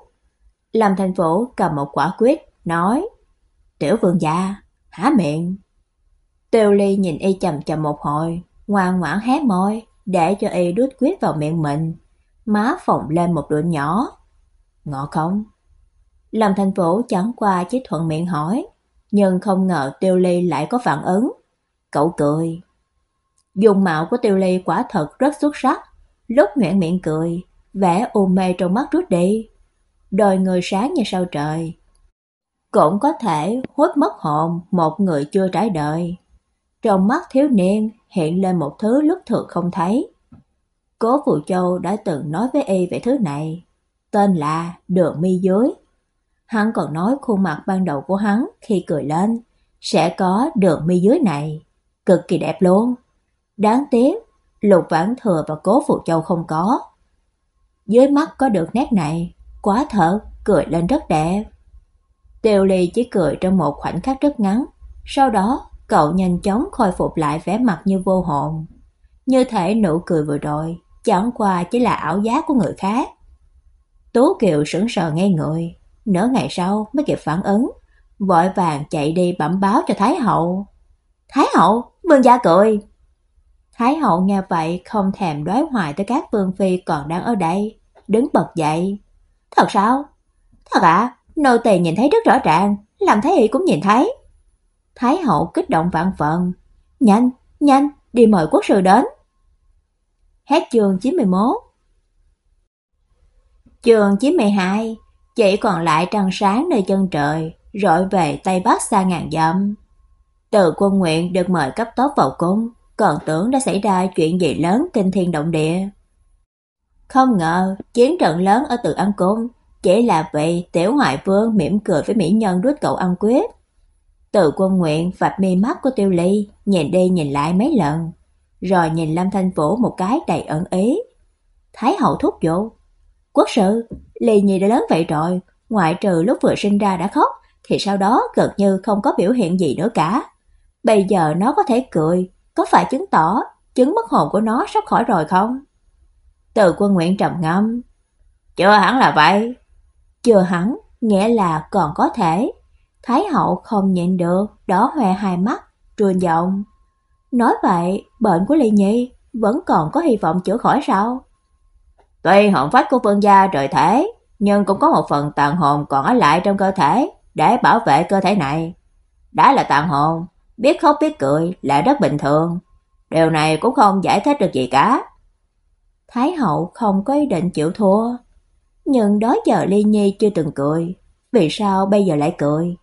Speaker 2: Lâm Thành Vũ cầm một quả quyết, nói: "Tiểu vương gia, há miệng." Tiêu Ly nhìn y chầm chầm một hồi, ngoan ngoãn hé môi, để cho y đút quyết vào miệng mình, má phồng lên một độ nhỏ. "Ngọ không?" Lâm Thành Vũ chẳng qua chỉ thuận miệng hỏi, nhưng không ngờ Tiêu Ly lại có phản ứng. Cậu cười. Dung mạo của Tiêu Ly quả thật rất xuất sắc, lúc nhoẻn miệng cười, vẻ u mê trong mắt rút đi. Đôi người sáng như sao trời. Cũng có thể hút mất hồn một người chưa trải đời. Trong mắt thiếu niên hiện lên một thứ lúc thường không thấy. Cố Phù Châu đã từng nói với y về thứ này, tên là đường mi dưới. Hắn còn nói khuôn mặt ban đầu của hắn khi cười lên sẽ có đường mi dưới này, cực kỳ đẹp luôn. Đáng tiếc, Lục Vãn Thừa và Cố phụ Châu không có. Dưới mắt có được nét này, quá thở cười lên rất đẹp. Tiêu Ly chỉ cười trong một khoảnh khắc rất ngắn, sau đó cậu nhanh chóng khôi phục lại vẻ mặt như vô hồn. Như thể nụ cười vừa rồi chẳng qua chỉ là ảo giác của người khác. Tú Kiều sững sờ ngay người, nửa ngày sau mới kịp phản ứng, vội vàng chạy đi bẩm báo cho Thái hậu. "Thái hậu, vương gia cười." Thái hậu nghe vậy không thèm đoái hoài tới các vương phi còn đang ở đây, đứng bật dậy. Thật sao? Thật ạ, à? nô tỳ nhìn thấy rất rõ ràng, làm thái y cũng nhìn thấy. Thái hậu kích động vạn phần. Nhanh, nhanh, đi mời quốc sư đến. Hết chương 91 Chương 92 Chỉ còn lại trăng sáng nơi chân trời, rọi về Tây Bắc xa ngàn dặm. Từ quân nguyện được mời cấp tốc vào cung, còn tưởng đã xảy ra chuyện gì lớn kinh thiên động địa. Không ngờ, chiến trận lớn ở Từ An Cung chỉ là vậy Tiểu ngoại Vương mỉm cười với mỹ nhân đút cậu ăn quyết. Từ Quân Nguyện vạch mi mắt của Tiêu Ly, nhìn đi nhìn lại mấy lần, rồi nhìn Lâm Thanh Vũ một cái đầy ẩn ý. Thái hậu thúc giục, "Quốc sư, Ly Nhi đã lớn vậy rồi, ngoại trừ lúc vừa sinh ra đã khóc, thì sau đó gần như không có biểu hiện gì nữa cả. Bây giờ nó có thể cười, có phải chứng tỏ chứng mất hồn của nó sắp khỏi rồi không?" Từ Quân Nguyện trầm ngâm, "Chưa hẳn là vậy." Chưa hẳn nghĩa là còn có thể. Thái hậu không nhịn được, đỏ hoe hai mắt, trườn giọng. Nói vậy, bệnh của Ly Nhi vẫn còn có hy vọng chữa khỏi sao?
Speaker 1: Tuy hồn phách của vương gia rời thể, nhưng cũng có một phần tàn hồn còn ở lại trong cơ thể để bảo vệ cơ thể này. Đã là tàn hồn, biết khóc biết cười là rất bình thường. Điều này cũng không giải thích được gì cả.
Speaker 2: Thái hậu không có ý định chịu thua, nhưng đó giờ Ly Nhi chưa từng cười, vì sao bây giờ lại cười?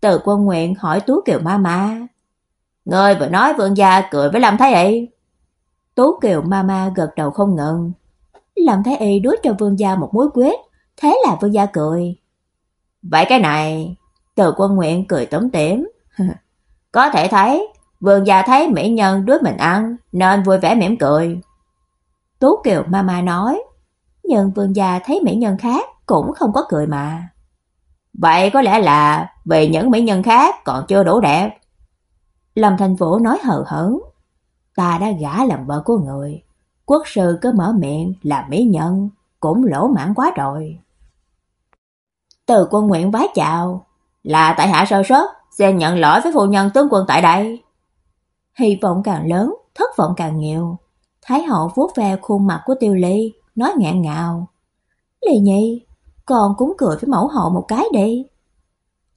Speaker 2: Từ Quân Nguyện hỏi Tú Kiều ma ma.
Speaker 1: Ngươi vừa nói vương gia cười với Lâm Thái Y.
Speaker 2: Tú Kiều ma ma gật đầu không ngừng. Lâm Thái Y đút cho vương gia một muối quế, thế là vương gia cười.
Speaker 1: Vậy cái này, Từ Quân Nguyện cười tủm tỉm. Có thể thấy, vương gia thấy mỹ nhân đuối mình ăn nên vui vẻ mỉm cười.
Speaker 2: Tú Kiều ma ma nói, nhưng vương gia thấy mỹ nhân khác cũng không có cười mà.
Speaker 1: Vậy có lẽ là vì những mỹ nhân khác còn chưa đủ đẹp.
Speaker 2: Lâm Thành Vũ nói hờ hững, ta đã gả làm vợ của người, quốc sư cứ mở miệng là mỹ nhân, cũng lỗ mãn quá rồi.
Speaker 1: Từ quân nguyện vái chào, là tại hạ sơ suất, xin nhận lỗi với phụ nhân tướng quân tại đây.
Speaker 2: Hy vọng càng lớn, thất vọng càng nhiều. Thái hậu vuốt ve khuôn mặt của Tiêu Ly, nói ngạn ngào. "Lệ Nhi, con cũng cười với mẫu hậu một cái đi.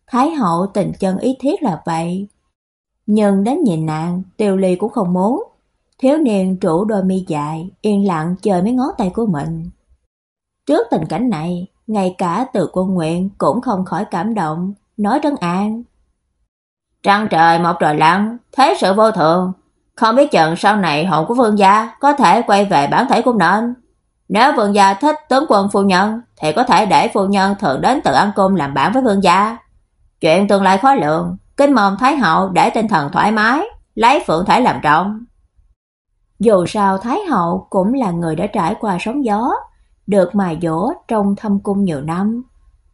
Speaker 2: Thái hậu tình chân ý thiết là vậy. Nhưng đến nhìn nàng, Tiêu Ly cũng không muốn. Thiếu niên trụ đôi mi dài, yên lặng chờ mấy ngón tay của mình. Trước tình cảnh này, ngay cả từ quân nguyện cũng không khỏi cảm động, nói trấn an.
Speaker 1: Trăng trời một trời lặng, thế sự vô thường. Không biết chừng sau này hồn của vương gia có thể quay về bản thể của nên. Nếu vương gia thích tướng quân phu nhân, thì có thể để phu nhân thường đến tự ăn cung làm bạn với vương gia. Chuyện tương lai khó lường, kính mong Thái hậu để tinh thần thoải mái, lấy phượng thể làm trọng.
Speaker 2: Dù sao Thái hậu cũng là người đã trải qua sóng gió, được mài dỗ trong thâm cung nhiều năm,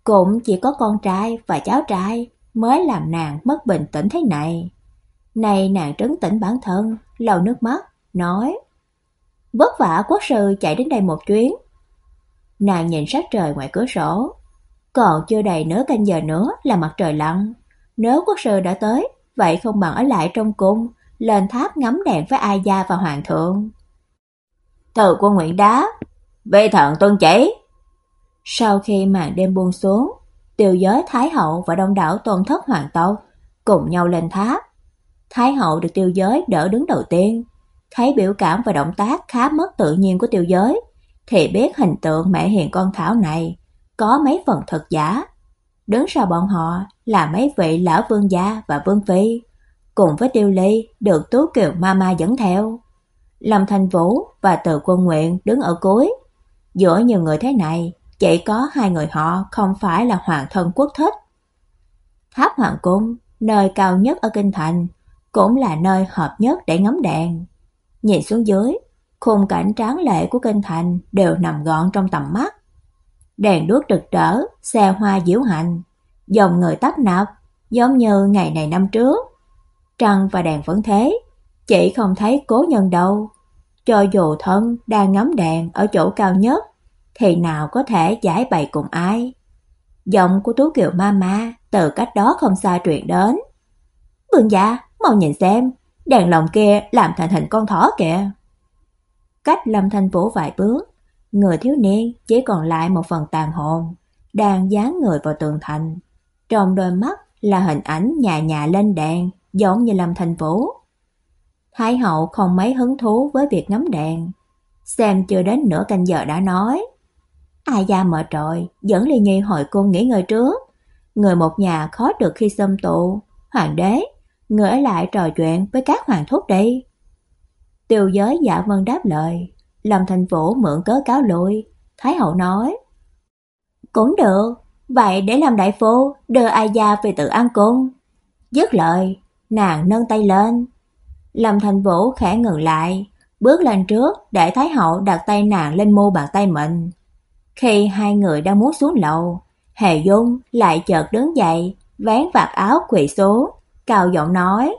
Speaker 2: cũng chỉ có con trai và cháu trai mới làm nàng mất bình tĩnh thế này. Này nàng trấn tĩnh bản thân, lau nước mắt, nói: "Vất vả quốc sư chạy đến đây một chuyến." Nàng nhìn sát trời ngoài cửa sổ, còn chưa đầy nửa canh giờ nữa là mặt trời lặn. Nếu quốc sư đã tới, vậy không bằng ở lại trong cung, lên tháp ngắm đèn với ai gia và hoàng thượng.
Speaker 1: Từ quân nguyện đá, bê thận tuân chỉ.
Speaker 2: Sau khi màn đêm buông xuống, tiêu giới Thái hậu và đông đảo tôn thất hoàng tộc cùng nhau lên tháp. Thái hậu được tiêu giới đỡ đứng đầu tiên, thấy biểu cảm và động tác khá mất tự nhiên của tiêu giới, thì biết hình tượng mẹ hiền con thảo này có mấy phần thật giả. Đứng sau bọn họ là mấy vị lão vương gia và vương phi, cùng với Tiêu Ly được Tú Kiều Mama dẫn theo. Lâm Thành Vũ và Từ Quân Nguyện đứng ở cuối. Giữa nhiều người thế này, chỉ có hai người họ không phải là hoàng thân quốc thích. Tháp Hoàng cung, nơi cao nhất ở kinh thành, cũng là nơi hợp nhất để ngắm đèn. Nhìn xuống dưới, khung cảnh tráng lệ của kinh thành đều nằm gọn trong tầm mắt. Đèn đuốc rực rỡ, xe hoa diễu hành, dòng người tấp nập giống như ngày này năm trước. Trăng và đèn vẫn thế, chỉ không thấy cố nhân đâu. Cho dù thân đang ngắm đèn ở chỗ cao nhất, thì nào có thể giải bày cùng ai. Giọng của Tú Kiều Mama từ cách đó không xa truyền đến. Vương gia, mau nhìn xem, đèn lồng kia làm thành hình con thỏ kìa. Cách Lâm Thanh Vũ vài bước, người thiếu niên chỉ còn lại một phần tàn hồn, đang dán người vào tường thành. Trong đôi mắt là hình ảnh nhà nhà lên đèn, giống như Lâm Thanh Vũ. Thái hậu không mấy hứng thú với việc ngắm đèn, xem chưa đến nửa canh giờ đã nói: "Ai da mệt rồi, dẫn Ly Nhi hồi cung nghỉ ngơi trước, người một nhà khó được khi xâm tụ, hoàng đế, người ở lại trò chuyện với các hoàng thúc đi." Tiêu Giới dạ vâng đáp lời, làm Thành Vũ mượn cớ cáo lui, Thái hậu nói: "Cũng được, vậy để làm đại phu đưa ai gia về tự ăn cung." Dứt lời, nàng nâng tay lên. Lâm Thành Vũ khẽ ngừng lại, bước lên trước để Thái hậu đặt tay nàng lên mu bàn tay mình. Khi hai người đang muốn xuống lầu, Hề Dung lại chợt đứng dậy, vén vạt áo quỳ xuống, cao giọng nói: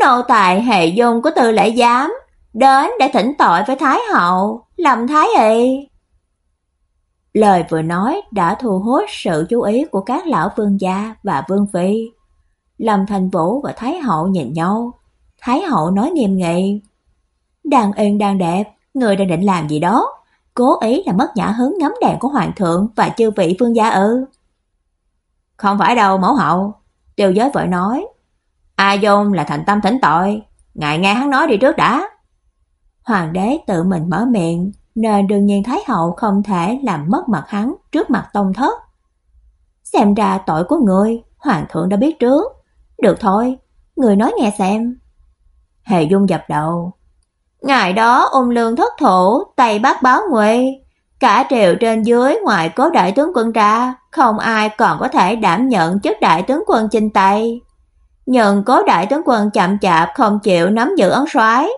Speaker 2: "Nô tài Hề Dung của Tư lễ dám đến để thỉnh tội với Thái hậu, làm Thái y."
Speaker 1: Lời vừa nói đã thu hút sự chú ý của các lão vương gia và vương phi. Lâm Thành Vũ và Thái hậu nhìn nhau. Thái hậu nói nghiêm nghị: "đàn yên đang đẹp, người đang định làm gì đó? Cố ý là mất nhã hứng ngắm đèn của hoàng thượng và chư vị vương gia ư?" "Không phải đâu, mẫu hậu." Tiêu Giới vội nói. "A Dung là thành tâm thỉnh tội, ngài nghe hắn nói đi trước đã." Hoàng đế tự mình mở miệng, nên đương nhiên Thái hậu không thể làm mất mặt hắn trước mặt tông thất. Xem ra tội của người, hoàng thượng đã biết trước. Được thôi, người nói nghe xem. Hề Dung dập đầu. Ngày đó ung lương thất thủ, tay bắt báo nguy, cả triều trên dưới ngoài có đại tướng quân ra, không ai còn có thể đảm nhận chức đại tướng quân chinh tay. Nhưng có đại tướng quân chậm chạp không chịu nắm giữ ấn soái,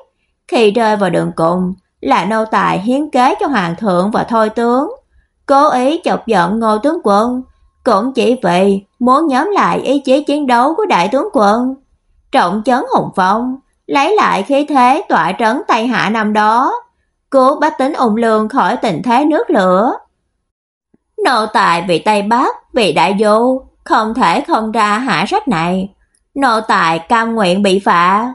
Speaker 1: khi rơi vào đường cùng, là nô tài hiến kế cho hoàng thượng và thôi tướng, cố ý chọc giận Ngô tướng quân, cũng chỉ vì muốn nhóm lại ý chí chiến đấu của đại tướng quân, trọng chấn hùng phong, lấy lại khí thế tỏa trấn Tây Hạ năm đó, cứu bách tính ung lương khỏi tình thế nước lửa. Nô tài vì Tây Bắc, vì đại vô không thể không ra hạ sách này. Nô tài cam nguyện bị phạt.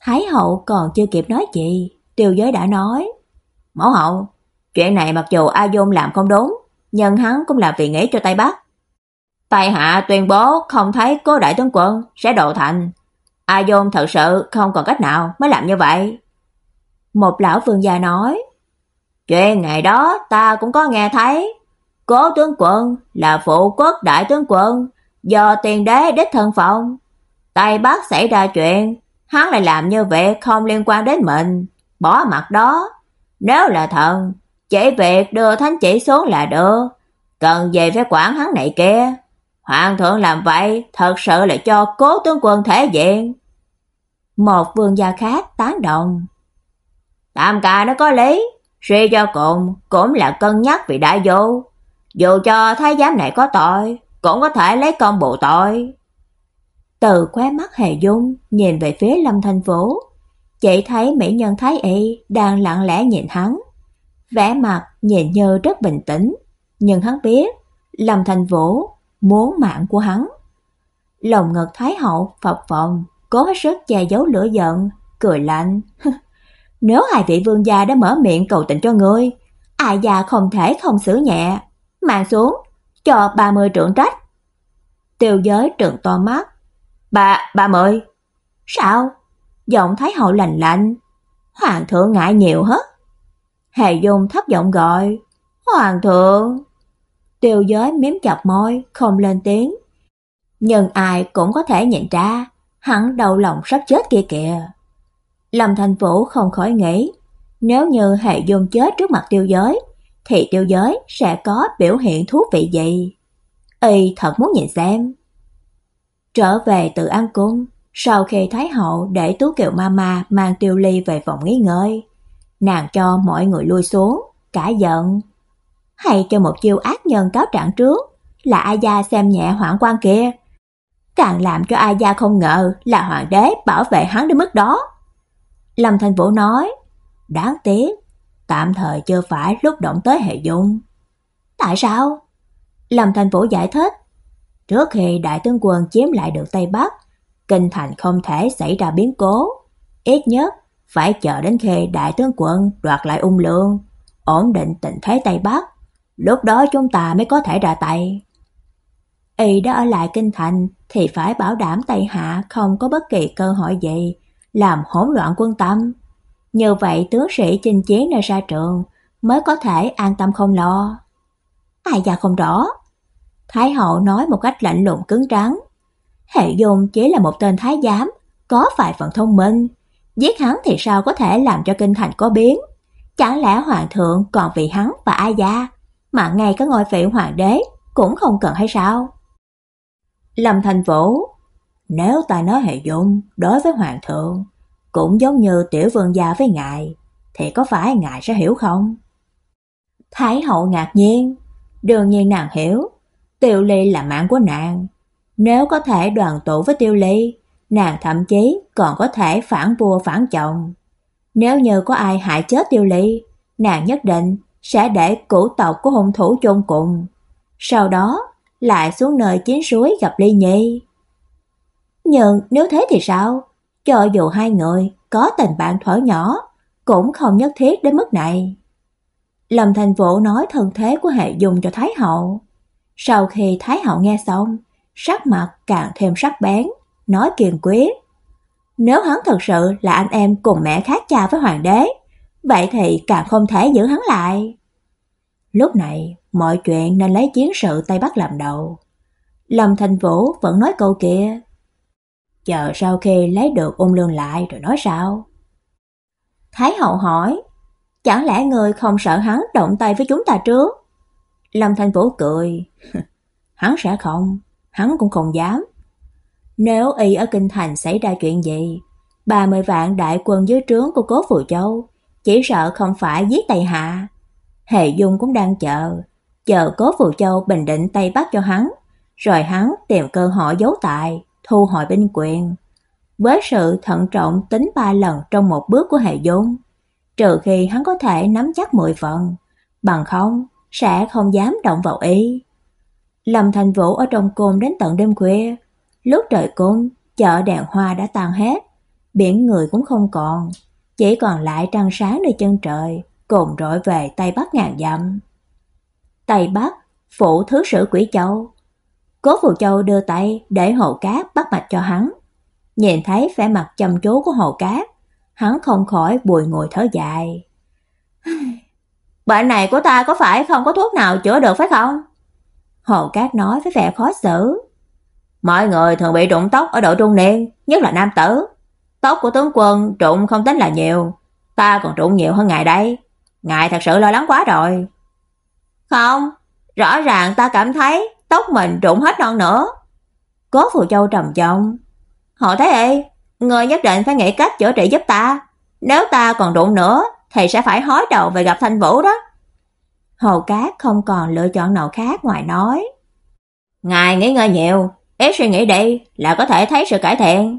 Speaker 1: Thái hậu còn chưa kịp nói gì, Tiêu Giới đã nói: "Mẫu hậu, chuyện này mặc dù A Dung làm không đúng, nhưng hắn cũng là vì nghĩ cho Tây Bắc. Tây Hạ tuyên bố không thấy Cố đại tướng quân sẽ độ thành. A Dung thật sự không còn cách nào mới làm như vậy." Một lão vương gia nói: "Chuyện ngày đó ta cũng có nghe thấy, Cố tướng quân là phụ quốc đại tướng quân, do tiền đế đích thân phong Tây Bắc xảy ra chuyện, hắn lại làm như vậy không liên quan đến mình, bỏ mặt đó. Nếu là thần, chỉ việc đưa thánh chỉ xuống là được, cần về phải quản hắn này kia. Hoàng thượng làm vậy thật sự là cho cố tướng quân thể diện. Một vương gia khác tán đồng. Tam ca nó có lý, suy cho cùng cũng là cân nhắc vì đại vô. Dù cho thái giám này có tội, cũng có thể lấy công bộ tội. Từ khóe mắt Hề Dung nhìn về phía Lâm Thanh Vũ, chỉ thấy mỹ nhân Thái Y đang lặng lẽ nhìn hắn, vẻ mặt nhìn như rất bình tĩnh, nhưng hắn biết Lâm Thanh Vũ muốn mạng của hắn. Lòng ngực Thái hậu phập phồng, cố hết sức che giấu lửa giận, cười lạnh. Nếu hai vị vương gia đã mở miệng cầu tình cho ngươi, ai già không thể không xử nhẹ, mang xuống cho 30 trượng trách. Tiêu giới trợn to mắt, Bà, bà mời. Sao? Giọng Thái hậu lạnh lạnh. Hoàng thượng ngại nhiều hết. Hề Dung thấp giọng gọi. Hoàng thượng. Tiêu giới miếm chặt môi, không lên tiếng. Nhưng ai cũng có thể nhận ra, hắn đầu lòng sắp chết kia kìa. Lâm Thành Vũ không khỏi nghĩ, nếu như hệ Dung chết trước mặt tiêu giới, thì tiêu giới sẽ có biểu hiện thú vị gì? Y thật muốn nhìn xem. Trở về từ An Cung, sau khi Thái Hậu để Tú Kiều Mama mang Tiêu Ly về phòng nghỉ ngơi, nàng cho mọi người lui xuống, cả giận. Hay cho một chiêu ác nhân cáo trạng trước, là A Gia xem nhẹ hoàng quan kia. Càng làm cho A Gia không ngờ là hoàng đế bảo vệ hắn đến mức đó. Lâm Thành Vũ nói, đáng tiếc, tạm thời chưa phải lúc động tới hệ dung Tại sao? Lâm Thành Vũ giải thích, Trước khi đại tướng quân chiếm lại được Tây Bắc, kinh thành không thể xảy ra biến cố, ít nhất phải chờ đến khi đại tướng quân đoạt lại ung lương, ổn định tình thế Tây Bắc, lúc đó chúng ta mới có thể ra tay. Y đã ở lại kinh thành thì phải bảo đảm Tây Hạ không có bất kỳ cơ hội gì làm hỗn loạn quân tâm. Như vậy tướng sĩ chinh chiến nơi xa trường mới có thể an tâm không lo. Ai già không rõ, Thái hậu nói một cách lạnh lùng cứng rắn. Hệ Dung chỉ là một tên thái giám, có vài phần thông minh, giết hắn thì sao có thể làm cho kinh thành có biến? Chẳng lẽ hoàng thượng còn vì hắn và ai gia, mà ngay cả ngôi vị hoàng đế cũng không cần hay sao? Lâm Thành Vũ, nếu ta nói Hệ Dung đối với hoàng thượng cũng giống như tiểu vương gia với ngài, thì có phải ngài sẽ hiểu không? Thái hậu ngạc nhiên, đương nhiên nàng hiểu, Tiêu Ly là mạng của nàng. Nếu có thể đoàn tụ với Tiêu Ly, nàng thậm chí còn có thể phản vua phản chồng. Nếu như có ai hại chết Tiêu Ly, nàng nhất định sẽ để cửu tộc của hung thủ chôn cùng, sau đó lại xuống nơi chiến suối gặp Ly Nhi. Nhưng nếu thế thì sao? Cho dù hai người có tình bạn thuở nhỏ, cũng không nhất thiết đến mức này. Lâm Thành Vũ nói thân thế của Hệ dùng cho Thái hậu. Sau khi Thái hậu nghe xong, sắc mặt càng thêm sắc bén, nói kiên quyết. Nếu hắn thật sự là anh em cùng mẹ khác cha với hoàng đế, vậy thì càng không thể giữ hắn lại. Lúc này, mọi chuyện nên lấy chiến sự Tây Bắc làm đầu. Lâm Thành Vũ vẫn nói câu kia. Chờ sau khi lấy được ung lương lại rồi nói sao? Thái hậu hỏi, chẳng lẽ người không sợ hắn động tay với chúng ta trước? Lâm Thành Vũ cười. hắn sẽ không, hắn cũng không dám. Nếu y ở kinh thành xảy ra chuyện gì, 30 vạn đại quân dưới trướng của Cố Phù Châu, chỉ sợ không phải giết Tây Hạ. Hệ Dung cũng đang chờ, chờ Cố Phù Châu bình định Tây Bắc cho hắn, rồi hắn tìm cơ hội giấu tài, thu hồi binh quyền. Với sự thận trọng tính ba lần trong một bước của Hệ Dung, trừ khi hắn có thể nắm chắc 10 phần, bằng không sẽ không dám động vào ý. Lâm Thành Vũ ở trong cung đến tận đêm khuya, lúc trời cung, chợ đèn hoa đã tan hết, biển người cũng không còn, chỉ còn lại trăng sáng nơi chân trời, cùng rọi về Tây Bắc ngàn dặm. Tây Bắc, phủ thứ sử Quỷ Châu. Cố Phù Châu đưa tay để Hồ Cát bắt mạch cho hắn. Nhìn thấy vẻ mặt chăm chú của Hồ Cát, hắn không khỏi bùi ngồi thở dài. Bệnh này của ta có phải không có thuốc nào chữa được phải không? Hồ Cát nói với vẻ khó xử. Mọi người thường bị trụng tóc ở độ trung niên, nhất là nam tử. Tóc của tướng quân trụng không tính là nhiều, ta còn trụng nhiều hơn ngài đây. Ngài thật sự lo lắng quá rồi. Không, rõ ràng ta cảm thấy tóc mình trụng hết non nữa. Cố Phù Châu trầm trọng. Họ thấy ê, người nhất định phải nghĩ cách chữa trị giúp ta. Nếu ta còn đụng nữa thì sẽ phải hói đầu về gặp Thanh Vũ đó. Hồ Cát không còn lựa chọn nào khác ngoài nói. Ngài nghĩ ngơi nhiều, ít suy nghĩ đi là có thể thấy sự cải thiện.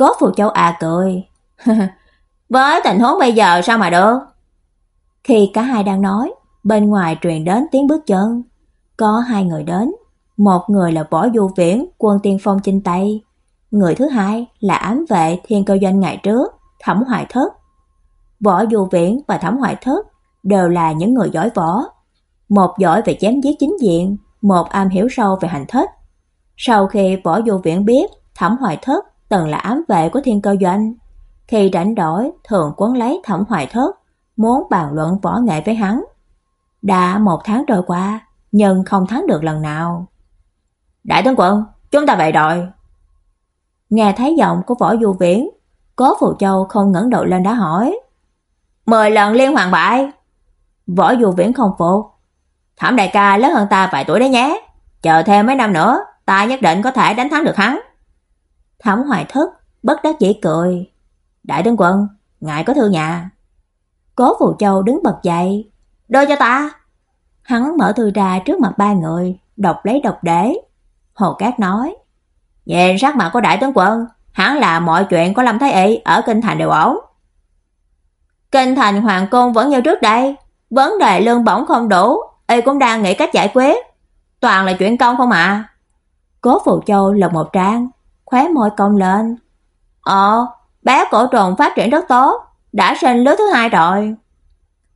Speaker 1: Cố Phù Châu à cười. Với tình huống bây giờ sao mà được? Khi cả hai đang nói, bên ngoài truyền đến tiếng bước chân. Có hai người đến, một người là Võ Du Viễn, quân tiên phong chinh Tây, người thứ hai là ám vệ thiên cơ doanh ngày trước, Thẩm Hoài Thất. Võ Du Viễn và Thẩm Hoài Thất đều là những người giỏi võ, một giỏi về chém giết chính diện, một am hiểu sâu về hành thích. Sau khi Võ Du Viễn biết Thẩm Hoài Thất từng là ám vệ của Thiên Cơ Doanh, khi rảnh rỗi thường quấn lấy Thẩm Hoài Thất, muốn bàn luận võ nghệ với hắn. Đã một tháng trôi qua, nhưng không thắng được lần nào. Đại tướng quân, chúng ta về rồi. Nghe thấy giọng của Võ Du Viễn, Cố Phù Châu không ngẩng đầu lên đã hỏi. Mười lần liên hoàng bại. Võ Du Viễn không phục. Thẩm đại ca lớn hơn ta vài tuổi đấy nhé. Chờ thêm mấy năm nữa, ta nhất định có thể đánh thắng được hắn. Thẩm Hoài Thức bất đắc dĩ cười. Đại tướng quân, ngài có thư nhà. Cố Phù Châu đứng bật dậy. Đưa cho ta. Hắn mở thư ra trước mặt ba người, đọc lấy đọc để. Hồ Cát nói. Nhìn sắc mặt của đại tướng quân, hắn là mọi chuyện của Lâm Thái Y ở Kinh Thành đều ổn. Kinh Thành Hoàng Cung vẫn như trước đây, vấn đề lương bổng không đủ, y cũng đang nghĩ cách giải quyết. Toàn là chuyện công không ạ? À? Cố Phù Châu lật một trang, khóe môi cong lên. Ờ, bé cổ trùng phát triển rất tốt, đã sinh lứa thứ hai rồi.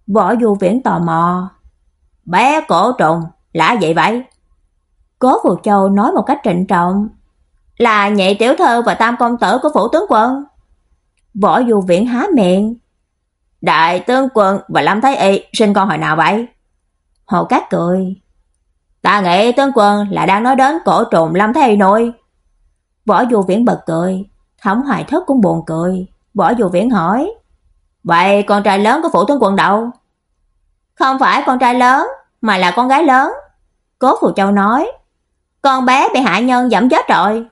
Speaker 1: Võ Du Viễn tò mò. Bé cổ trùng là vậy vậy? Cố Vũ Châu nói một cách trịnh trọng. Là nhị tiểu thư và tam công tử của phủ tướng quân. Võ Du Viễn há miệng. Đại tướng quân và Lâm Thái Y sinh con hồi nào vậy? Hồ Cát cười. Ta nghĩ tướng quân là đang nói đến cổ trùng Lâm Thái Y nôi. Võ Du Viễn bật cười, Thẩm Hoài Thất cũng buồn cười. Võ Du Viễn hỏi: "Vậy con trai lớn của phủ tướng quân đâu?" "Không phải con trai lớn, mà là con gái lớn." Cố Phù Châu nói: "Con bé bị hạ nhân giẫm chết rồi."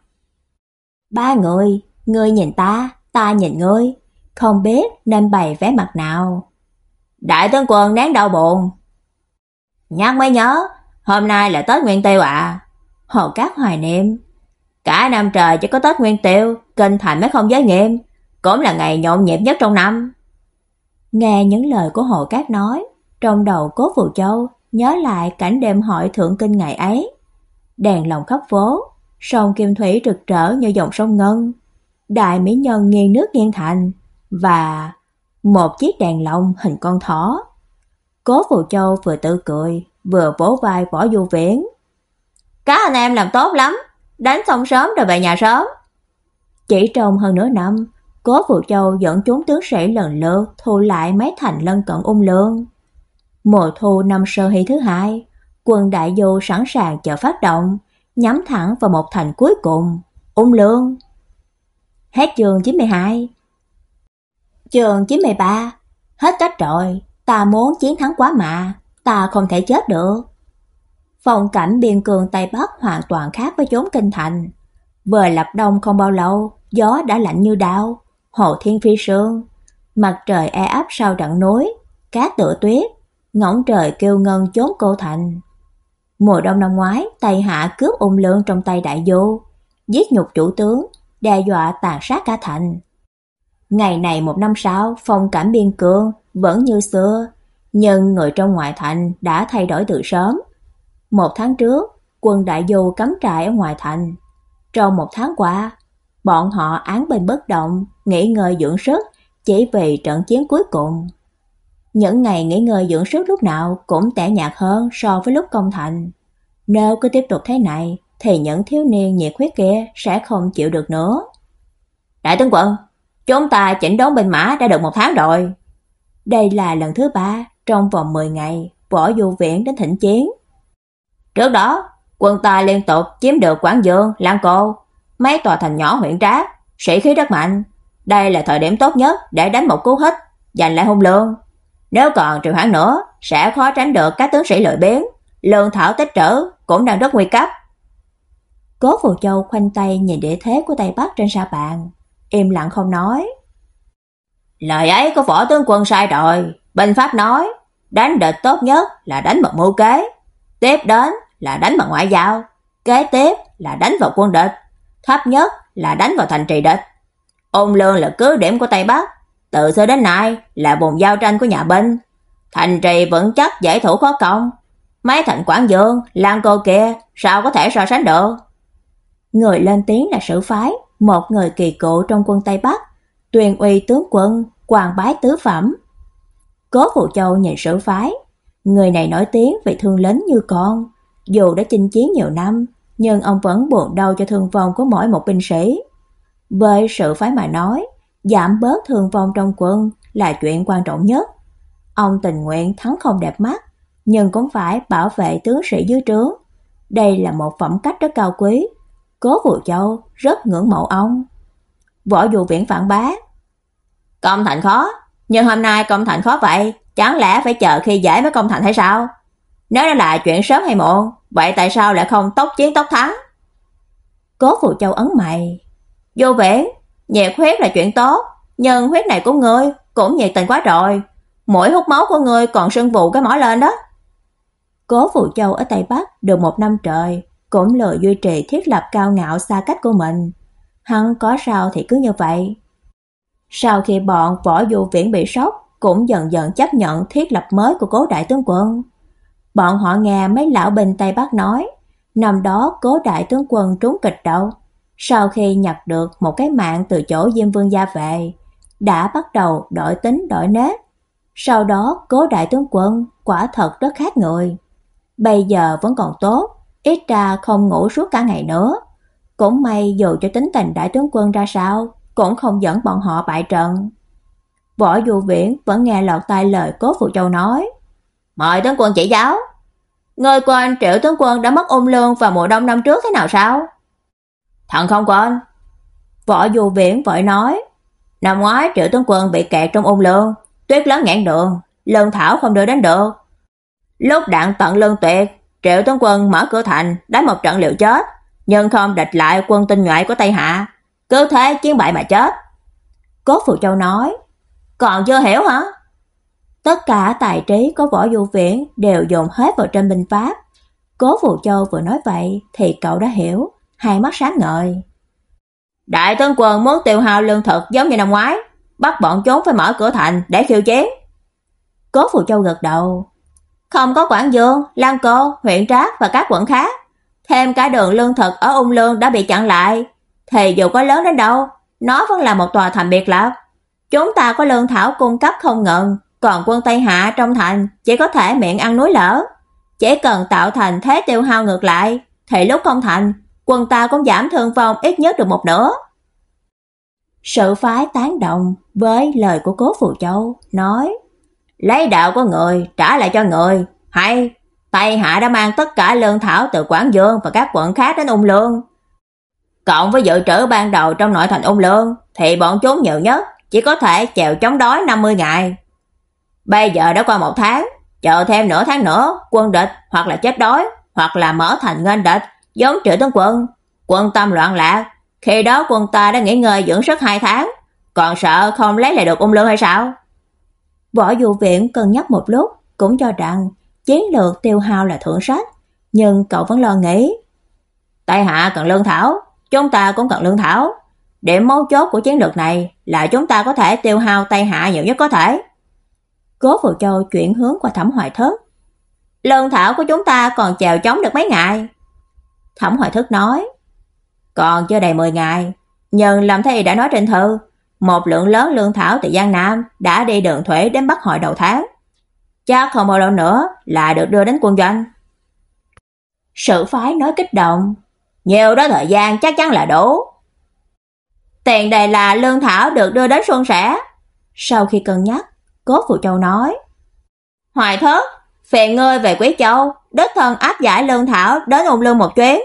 Speaker 1: Ba người, ngươi nhìn ta, ta nhìn ngươi, không biết nên bày vẻ mặt nào. Đại tướng quân nén đau buồn. Nhắc mới nhớ, hôm nay là Tết Nguyên Tiêu à. Hồ Cát hoài niệm, Cả năm trời chỉ có Tết Nguyên Tiêu, kinh thành mới không giới nghiêm, cũng là ngày nhộn nhịp nhất trong năm. Nghe những lời của Hồ Cát nói,
Speaker 2: Trong đầu Cố Phù Châu nhớ lại cảnh đêm hội thượng kinh ngày ấy. Đèn lồng khắp phố, sông Kim Thủy rực rỡ như dòng sông Ngân, đại mỹ nhân nghiêng nước nghiêng thành và một chiếc đèn lồng hình con thỏ. Cố Phù Châu vừa tự cười, vừa vỗ vai Võ Du Viễn. Các anh em làm tốt lắm, đánh xong sớm rồi về nhà sớm. Chỉ trong hơn nửa năm, Cố Phù Châu dẫn chúng tướng sĩ lần lượt thu lại mấy thành lân cận ung lương. Mùa thu năm sơ hy thứ hai, quân đại du sẵn sàng chờ phát động, nhắm thẳng vào một thành cuối cùng, ung lương. Hết chương 92 Chương 93 Hết cách rồi, ta muốn chiến thắng quá mà, ta không thể chết được. Phong cảnh biên cương Tây Bắc hoàn toàn khác với chốn kinh thành. Vừa lập đông không bao lâu, gió đã lạnh như đao, hồ thiên phi sương, mặt trời e áp sau trận núi, cá tựa tuyết, ngỗng trời kêu ngân chốn cô thành. Mùa đông năm ngoái, Tây Hạ cướp ung lương trong tay đại vô, giết nhục chủ tướng, đe dọa tàn sát cả thành. Ngày này một năm sau, phong cảnh biên cương vẫn như xưa, nhưng người trong ngoại thành đã thay đổi từ sớm. Một tháng trước, quân đại du cắm trại ở ngoài thành. Trong một tháng qua, bọn họ án bình bất động, nghỉ ngơi dưỡng sức chỉ vì trận chiến cuối cùng. Những ngày nghỉ ngơi dưỡng sức lúc nào cũng tẻ nhạt hơn so với lúc công thành. Nếu cứ tiếp tục thế này thì những thiếu niên nhiệt huyết kia sẽ không chịu được nữa. Đại tướng quân, chúng ta chỉnh đốn binh mã đã được một tháng rồi. Đây là lần thứ ba trong vòng 10 ngày võ du viện đến thỉnh chiến. Trước đó, quân ta liên tục chiếm được Quảng Dương, Lăng Cô, mấy tòa thành nhỏ huyện trá, sĩ khí rất mạnh. Đây là thời điểm tốt nhất để đánh một cú hích, giành lại hung lương. Nếu còn trì hoãn nữa, sẽ khó tránh được các tướng sĩ lợi biến, lương thảo tích trữ cũng đang rất nguy cấp. Cố Phù Châu khoanh tay nhìn địa thế của Tây Bắc trên sa bàn, im lặng không nói. Lời ấy của võ tướng quân sai rồi, binh pháp nói, đánh địch tốt nhất là đánh bằng mưu kế, tiếp đến là đánh bằng ngoại giao, kế tiếp là đánh vào quân địch, thấp nhất là đánh vào thành trì địch. Ôn Lương là cứ điểm của Tây Bắc, từ xưa đến nay là vùng giao tranh của nhà binh, thành trì vững chắc dễ thủ khó công. Mấy thành Quảng Dương, Lan Cô kia sao có thể so sánh được? Người lên tiếng là Sử Phái, một người kỳ cựu trong quân Tây Bắc, Tuyền uy tướng quân, quan bái tứ phẩm. Cố Phụ Châu nhìn Sử Phái, người này nổi tiếng về thương lớn như con, dù đã chinh chiến nhiều năm, nhưng ông vẫn buồn đau cho thương vong của mỗi một binh sĩ. Với sự phái mà nói, giảm bớt thương vong trong quân là chuyện quan trọng nhất. Ông tình nguyện thắng không đẹp mắt, nhưng cũng phải bảo vệ tướng sĩ dưới trướng. Đây là một phẩm cách rất cao quý. Cố Vũ Châu rất ngưỡng mộ ông. Võ Vũ Viễn phản bác Công thành khó, nhưng hôm nay công thành khó vậy, chẳng lẽ phải chờ khi giải mới công thành hay sao? Nếu đó là chuyện sớm hay muộn, vậy tại sao lại không tốc chiến tốc thắng? Cố Phụ Châu ấn mày. Vô vẻ, nhiệt huyết là chuyện tốt, nhưng huyết này của ngươi cũng nhiệt tình quá rồi. Mỗi hút máu của ngươi còn sưng vụ cái mỏ lên đó. Cố Phụ Châu ở Tây Bắc được một năm trời, cũng lừa duy trì thiết lập cao ngạo xa cách của mình. Hắn có sao thì cứ như vậy. Sau khi bọn võ du viễn bị sốc, cũng dần dần chấp nhận thiết lập mới của cố đại tướng quân. Bọn họ nghe mấy lão bình Tây Bắc nói, năm đó cố đại tướng quân trúng kịch đâu, Sau khi nhặt được một cái mạng từ chỗ Diêm Vương gia về, đã bắt đầu đổi tính đổi nết. Sau đó cố đại tướng quân quả thật rất khác người. Bây giờ vẫn còn tốt, ít ra không ngủ suốt cả ngày nữa. Cũng may dù cho tính tình đại tướng quân ra sao, cũng không dẫn bọn họ bại trận. Võ Du Viễn vẫn nghe lọt tai lời Cố Phụ Châu nói. Mời tướng quân chỉ giáo. Người quên triệu tướng quân đã mất ung lương vào mùa đông năm trước thế nào sao? Thằng không quên. Võ Du Viễn vội nói. Năm ngoái triệu tướng quân bị kẹt trong ung lương, tuyết lớn ngạn đường, lương thảo không đưa đến được. Lúc đạn tận lương tuyệt, triệu tướng quân mở cửa thành đánh một trận liều chết, nhưng không địch lại quân tinh nhuệ của Tây Hạ, cứ thế chiến bại mà chết. Cố Phụ Châu nói, còn chưa hiểu hả? Tất cả tài trí có võ du viễn đều dồn hết vào trên binh pháp. Cố Phụ Châu vừa nói vậy thì cậu đã hiểu, hai mắt sáng ngời. Đại tướng quân muốn tiêu hao lương thực giống như năm ngoái, bắt bọn chúng phải mở cửa thành để khiêu chiến. Cố Phụ Châu gật đầu, Không có Quảng Dương, Lan Cô, huyện Trác và các quận khác, thêm cả đường lương thực ở Ung Lương đã bị chặn lại, thì dù có lớn đến đâu, nó vẫn là một tòa thành biệt lập. Chúng ta có lương thảo cung cấp không ngừng, còn quân Tây Hạ trong thành chỉ có thể miệng ăn núi lở. Chỉ cần tạo thành thế tiêu hao ngược lại, thì lúc không thành, quân ta cũng giảm thương vong ít nhất được một nửa. Sự phái tán động với lời của Cố Phù Châu, nói: "Lấy đạo của người trả lại cho người, hay Tây Hạ đã mang tất cả lương thảo từ Quảng Dương và các quận khác đến Ung Lương. Cộng với dự trữ ban đầu trong nội thành Ung Lương thì bọn chúng nhiều nhất chỉ có thể chèo chống đói 50 ngày. Bây giờ đã qua một tháng, chờ thêm nửa tháng nữa, quân địch hoặc là chết đói, hoặc là mở thành nghênh địch, giống triệu tướng quân, quân tâm loạn lạc, khi đó quân ta đã nghỉ ngơi dưỡng sức 2 tháng, còn sợ không lấy lại được ung lương hay sao? Võ dụ Viện cân nhắc một lúc, cũng cho rằng chiến lược tiêu hao là thượng sách, nhưng cậu vẫn lo nghĩ. Tây Hạ cần lương thảo, chúng ta cũng cần lương thảo. Điểm mấu chốt của chiến lược này là chúng ta có thể tiêu hao Tây Hạ nhiều nhất có thể. Cố Phù Châu chuyển hướng qua Thẩm Hoài Thất. Lương thảo của chúng ta còn chèo chống được mấy ngày? Thẩm Hoài Thất nói, còn chưa đầy 10 ngày, nhưng làm thầy đã nói trên thư, một lượng lớn lương thảo từ Giang Nam đã đi đường thủy đến Bắc Hội đầu tháng. Chắc không bao lâu nữa là được đưa đến quân doanh. Sự phái nói kích động, nhiều đó thời gian chắc chắn là đủ. Tiền đề là lương thảo được đưa đến xuân sẻ. Sau khi cân nhắc, Cố Phụ Châu nói: "Hoài Thất, phiền ngươi về Quý Châu, đất thân áp giải lương thảo đến ung lương một chuyến."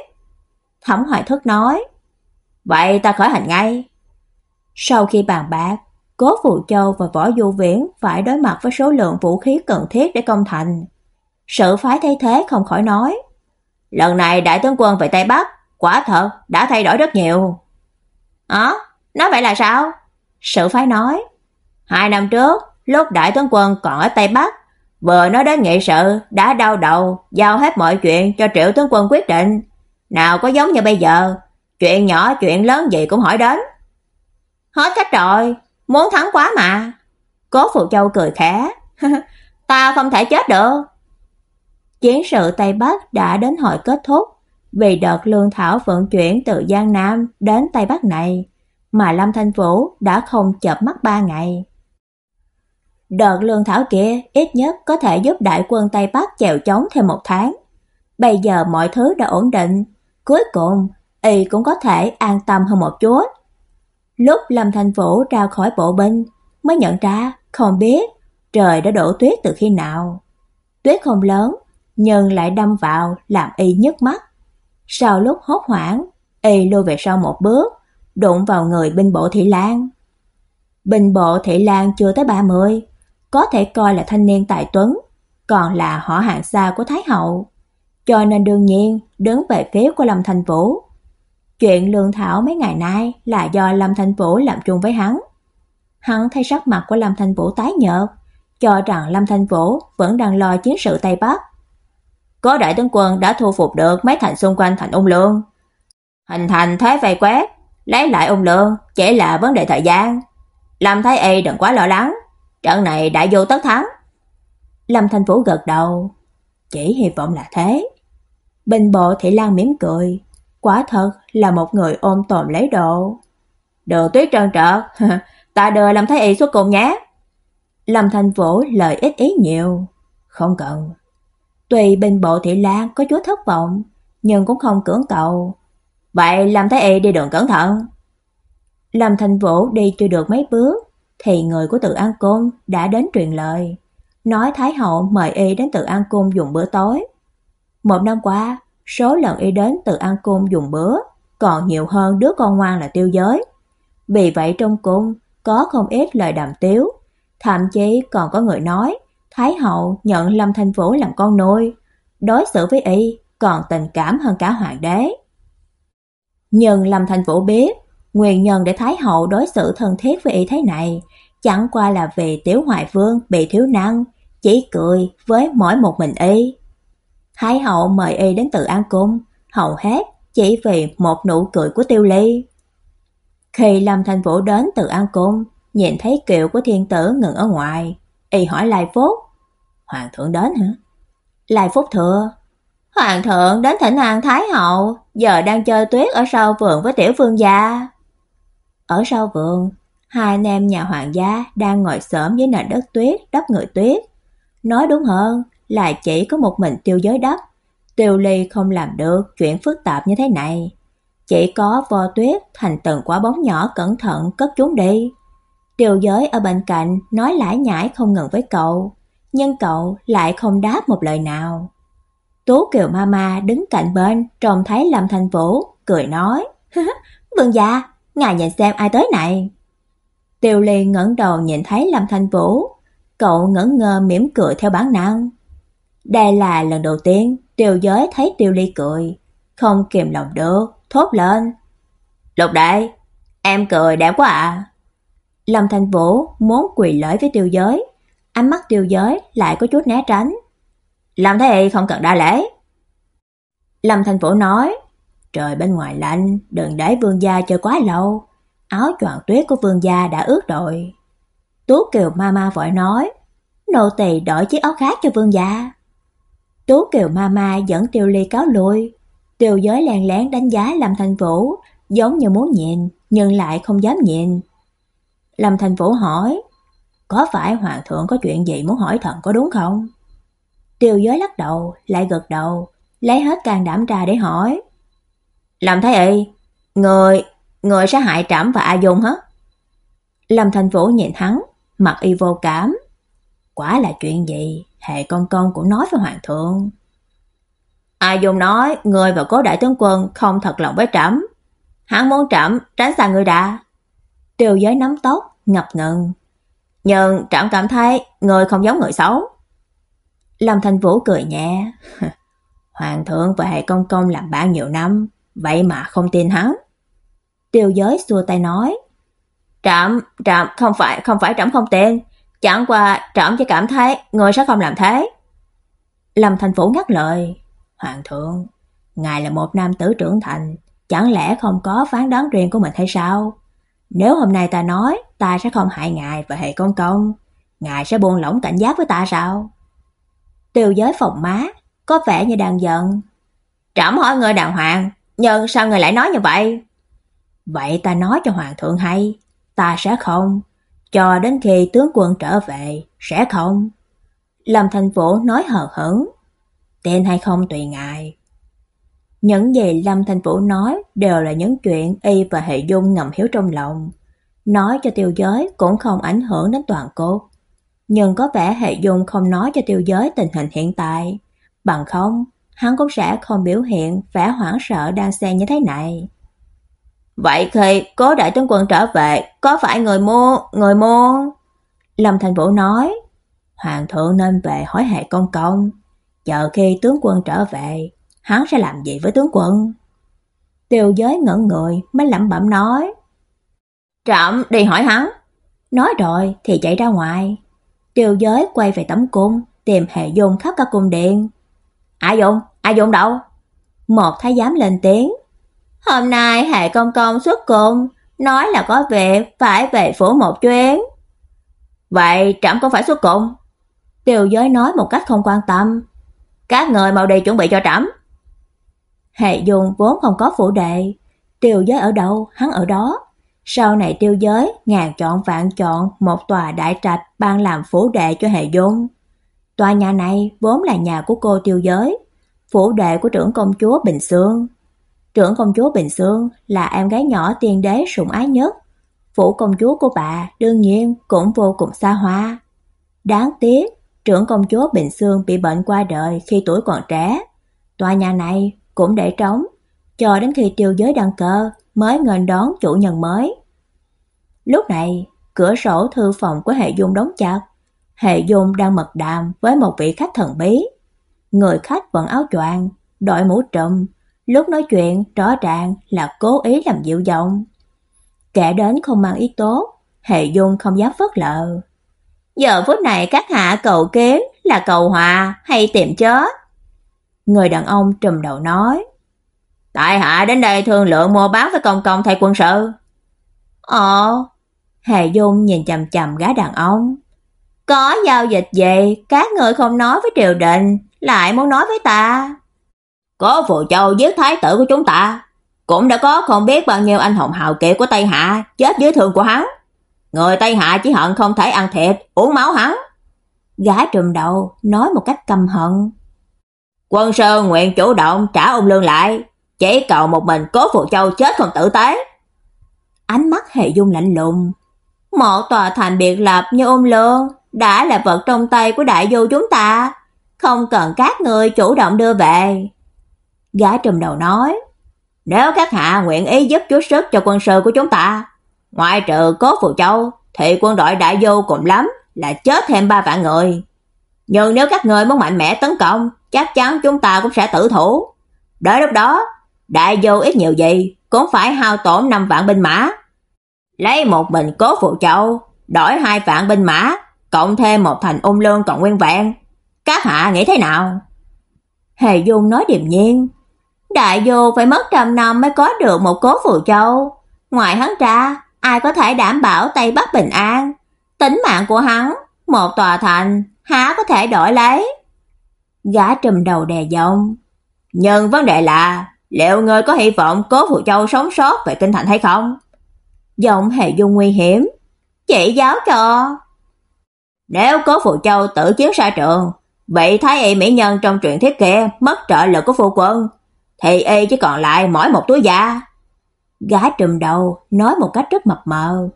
Speaker 2: Thẩm Hoài Thất nói: "Vậy ta khởi hành ngay." Sau khi bàn bạc, Cố Phụ Châu và Võ Du Viễn phải đối mặt với số lượng vũ khí cần thiết để công thành. Sự phái thay thế không khỏi nói: "Lần này đại tướng quân về Tây Bắc, quả thật đã thay đổi rất nhiều." "Á, nói vậy là sao?" Sự phái nói: "Hai năm trước, lúc đại tướng quân còn ở Tây Bắc, vừa nói đến nghị sự đã đau đầu, giao hết mọi chuyện cho Triệu tướng quân quyết định, nào có giống như bây giờ, chuyện nhỏ chuyện lớn gì cũng hỏi đến." Hết cách rồi, muốn thắng quá mà. Cố Phụ Châu cười khẽ. ta không thể chết được. Chiến sự Tây Bắc đã đến hồi kết thúc, vì đợt lương thảo vận chuyển từ Giang Nam đến Tây Bắc này, mà Lâm Thanh Vũ đã không chợp mắt ba ngày. Đợt lương thảo kia ít nhất có thể giúp đại quân Tây Bắc chèo chống thêm một tháng. Bây giờ mọi thứ đã ổn định, cuối cùng y cũng có thể an tâm hơn một chút. Lúc Lâm Thanh Vũ ra khỏi bộ binh, mới nhận ra không biết trời đã đổ tuyết từ khi nào. Tuyết không lớn, nhưng lại đâm vào làm y nhức mắt. Sau lúc hốt hoảng, y lùi về sau một bước, đụng vào người binh bộ Thị Lan. Binh bộ Thị Lan chưa tới 30, có thể coi là thanh niên tài tuấn, còn là họ hàng xa của Thái hậu, cho nên đương nhiên đứng về phía của Lâm Thành Vũ. Chuyện lương thảo mấy ngày nay là do Lâm thành Vũ làm chung với hắn. Hắn thấy sắc mặt của Lâm thành Vũ tái nhợt, cho rằng Lâm thành Vũ vẫn đang lo chiến sự Tây Bắc. Có đại tướng quân đã thu phục được mấy thành xung quanh thành Ung Lương. Hình thành thế vây quét, lấy lại Ung Lương chỉ là vấn đề thời gian. Lâm Thái Y đừng quá lo lắng, trận này đã vô tất thắng. Lâm Thanh Vũ gật đầu, chỉ hy vọng là thế. Bình bộ Thị Lan mỉm cười, quả thật là một người ôm tồn lấy độ. đồ tuyết trơn trợt, ta đưa Lâm Thái Y xuất cùng nhé. Lâm Thanh Vũ lời ít ý nhiều, không cần. Tuy bình bộ thị lan có chút thất vọng, nhưng cũng không cưỡng cầu. Vậy Lâm Thái Y đi đường cẩn thận. Lâm thành Vũ đi chưa được mấy bước, thì người của tự An côn đã đến truyền lời, nói Thái hậu mời y đến tự An côn dùng bữa tối. Một năm qua, số lần y đến tự An côn dùng bữa còn nhiều hơn đứa con ngoan là tiêu giới. Vì vậy trong cung có không ít lời đàm tiếu, thậm chí còn có người nói Thái hậu nhận Lâm thành Vũ làm con nuôi, đối xử với y còn tình cảm hơn cả hoàng đế nhân làm thành Vũ bế, nguyên nhân để Thái hậu đối xử thân thiết với y thế này, chẳng qua là vì Tiểu Hoài Vương bị thiếu năng, chỉ cười với mỗi một mình y. Thái hậu mời y đến tự an cung, hầu hết chỉ vì một nụ cười của Tiêu Ly. Khi Lâm thành Vũ đến từ An Cung, nhìn thấy kiệu của thiên tử ngừng ở ngoài, y hỏi Lai Phúc, Hoàng thượng đến hả? Lai Phúc Thừa. Hoàng thượng đến thỉnh an Thái hậu, giờ đang chơi tuyết ở sau vườn với tiểu vương gia. Ở sau vườn, hai anh em nhà hoàng gia đang ngồi xổm dưới nền đất tuyết đắp người tuyết. Nói đúng hơn là chỉ có một mình tiêu giới đắp. Tiêu Ly không làm được chuyện phức tạp như thế này. Chỉ có vo tuyết thành từng quả bóng nhỏ cẩn thận cất chúng đi. Tiêu giới ở bên cạnh nói lải nhải không ngừng với cậu, nhưng cậu lại không đáp một lời nào. Tố Kiều Mama đứng cạnh bên, trông thấy Lâm Thành Vũ, cười nói: "Vương gia, ngài nhìn xem ai tới này." Tiêu Ly ngẩng đầu nhìn thấy Lâm Thành Vũ, cậu ngẩn ngơ mỉm cười theo bản năng. Đây là lần đầu tiên Tiêu Giới thấy Tiêu Ly cười, không kìm lòng được, thốt lên: "Lục đại, em cười đẹp quá à." Lâm Thành Vũ muốn quỳ lễ với Tiêu Giới, ánh mắt Tiêu Giới lại có chút né tránh. "Làm thế không cần đa lễ." Lâm Thành Vũ nói: "Trời bên ngoài lạnh, đừng để vương gia chờ quá lâu, áo choàng tuyết của vương gia đã ướt rồi." Tú Kiều Mama vội nói: "Nô tỳ đổi chiếc áo khác cho vương gia." Tú Kiều Mama dẫn Tiêu Ly cáo lui, Tiêu Giới lén lén đánh giá Lâm Thành Vũ, giống như muốn nhìn nhưng lại không dám nhìn. Lâm Thành Vũ hỏi, có phải hoàng thượng có chuyện gì muốn hỏi thần có đúng không? Tiêu giới lắc đầu, lại gật đầu, lấy hết can đảm ra để hỏi. Lâm Thái Y, người, người sẽ hại trẫm và A Dung hết? Lâm Thành Vũ nhìn hắn, mặt y vô cảm. Quả là chuyện gì, hệ con con cũng nói với hoàng thượng. A Dung nói, người và cố đại tướng quân không thật lòng với trẫm. Hắn muốn trẫm tránh xa người đã. Tiêu giới nắm tóc, ngập ngừng. Nhưng trẫm cảm thấy người không giống người xấu. Lâm Thành Vũ cười nhẹ. Hoàng thượng và hệ công công làm bạn nhiều năm, vậy mà không tin hắn. Tiêu giới xua tay nói. Trẫm, trẫm không phải, không phải trẫm không tin. Chẳng qua trẫm chỉ cảm thấy người sẽ không làm thế. Lâm Thành Vũ ngắt lời. Hoàng thượng, ngài là một nam tử trưởng thành, chẳng lẽ không có phán đoán riêng của mình hay sao? Nếu hôm nay ta nói ta sẽ không hại ngài và hệ công công, ngài sẽ buông lỏng cảnh giác với ta sao? Tiêu giới phòng má, có vẻ như đang giận. Trẫm hỏi người đàng hoàng, nhưng sao người lại nói như vậy? Vậy ta nói cho hoàng thượng hay, ta sẽ không, cho đến khi tướng quân trở về, sẽ không. Lâm Thành Vũ nói hờ hững, tên hay không tùy ngài. Những gì Lâm Thành Vũ nói đều là những chuyện y và Hệ Dung ngầm hiểu trong lòng. Nói cho tiêu giới cũng không ảnh hưởng đến toàn cốt. Nhưng có vẻ Hệ Dung không nói cho tiêu giới tình hình hiện tại. Bằng không, hắn cũng sẽ không biểu hiện vẻ hoảng sợ đang xen như thế này. Vậy khi cố đại tướng quân trở về, có phải người mua, người mua? Lâm Thành Vũ nói, Hoàng thượng nên về hỏi hệ công công, chờ khi tướng quân trở về, hắn sẽ làm gì với tướng quân? Tiêu giới ngẩn người mới lẩm bẩm nói. Trạm đi hỏi hắn. Nói rồi thì chạy ra ngoài. Tiêu giới quay về tấm cung, tìm hệ dung khắp cả cung điện. A Dung, A Dung đâu? Một thái giám lên tiếng. Hôm nay hệ công công xuất cung, nói là có việc phải về phủ một chuyến. Vậy trẫm có phải xuất cung? Tiêu giới nói một cách không quan tâm. Các người mau đi chuẩn bị cho trẫm. Hệ Dung vốn không có phủ đệ, tiêu giới ở đâu, hắn ở đó. Sau này tiêu giới ngàn chọn vạn chọn một tòa đại trạch ban làm phủ đệ cho Hệ Dung. Tòa nhà này vốn là nhà của cô tiêu giới, phủ đệ của trưởng công chúa Bình Sương. Trưởng công chúa Bình Sương là em gái nhỏ tiên đế sủng ái nhất. Phủ công chúa của bà đương nhiên cũng vô cùng xa hoa. Đáng tiếc, trưởng công chúa Bình Sương bị bệnh qua đời khi tuổi còn trẻ. Tòa nhà này cũng để trống, cho đến khi tiêu giới đăng cơ mới nghênh đón chủ nhân mới. Lúc này, cửa sổ thư phòng của Hệ Dung đóng chặt. Hệ Dung đang mật đàm với một vị khách thần bí. Người khách vẫn áo choàng, đội mũ trùm, lúc nói chuyện rõ ràng là cố ý làm dịu giọng. Kẻ đến không mang ý tốt, Hệ Dung không dám phớt lờ. Giờ phút này các hạ cầu kiến là cầu hòa hay tìm chết? Người đàn ông trùm đầu nói. Tại hạ đến đây thương lượng mua bán với công công thay quân sự. Ồ, Hà Dung nhìn chằm chằm gái đàn ông. Có giao dịch gì, các người không nói với triều đình, lại muốn nói với ta.
Speaker 1: Cố Phù Châu giết thái tử của chúng ta, cũng đã có không biết bao nhiêu anh hùng hào kiệt của Tây Hạ chết dưới thương của hắn. Người Tây Hạ chỉ hận không thể ăn thịt, uống máu hắn.
Speaker 2: Gã trùm đầu nói một cách căm hận.
Speaker 1: Quân sư nguyện chủ động trả ông lương lại, chỉ cậu một mình Cố phụ Châu chết không tử tế.
Speaker 2: Ánh mắt Hệ Dung lạnh lùng. Một tòa thành biệt lập như ôm lương đã là vật trong tay của đại du chúng ta, không cần các người chủ động đưa về. Gã trùm đầu nói,
Speaker 1: nếu các hạ nguyện ý giúp chút sức cho quân sư của chúng ta, ngoại trừ Cố Phù Châu thì quân đội đại du cùng lắm là chết thêm ba vạn người. Nhưng nếu các người muốn mạnh mẽ tấn công, chắc chắn chúng ta cũng sẽ tử thủ. Đến lúc đó, đại vô ít nhiều gì cũng phải hao tổn năm vạn binh mã. Lấy một mình Cố phụ Châu, đổi hai vạn binh mã, cộng thêm một thành ung lương còn nguyên vẹn. Các hạ nghĩ thế nào?
Speaker 2: Hề Dung nói điềm nhiên. Đại vô phải mất trăm năm mới có được một Cố phụ Châu. Ngoài hắn ra, ai có thể đảm bảo Tây Bắc bình an? Tính mạng của hắn, một tòa thành, há có thể đổi lấy? Gã trùm đầu đè giọng.
Speaker 1: Nhưng vấn đề là, liệu người có hy vọng Cố Phù Châu sống sót về kinh thành hay không?
Speaker 2: Giọng Hề Dung nguy hiểm. Chỉ giáo cho.
Speaker 1: Nếu Cố Phù Châu tự chiến xa trường, vậy thái y mỹ nhân trong truyện thiết kia mất trợ lực của phu quân, thì y chỉ còn lại mỗi một túi da.
Speaker 2: Gã trùm đầu nói một cách rất mập mờ.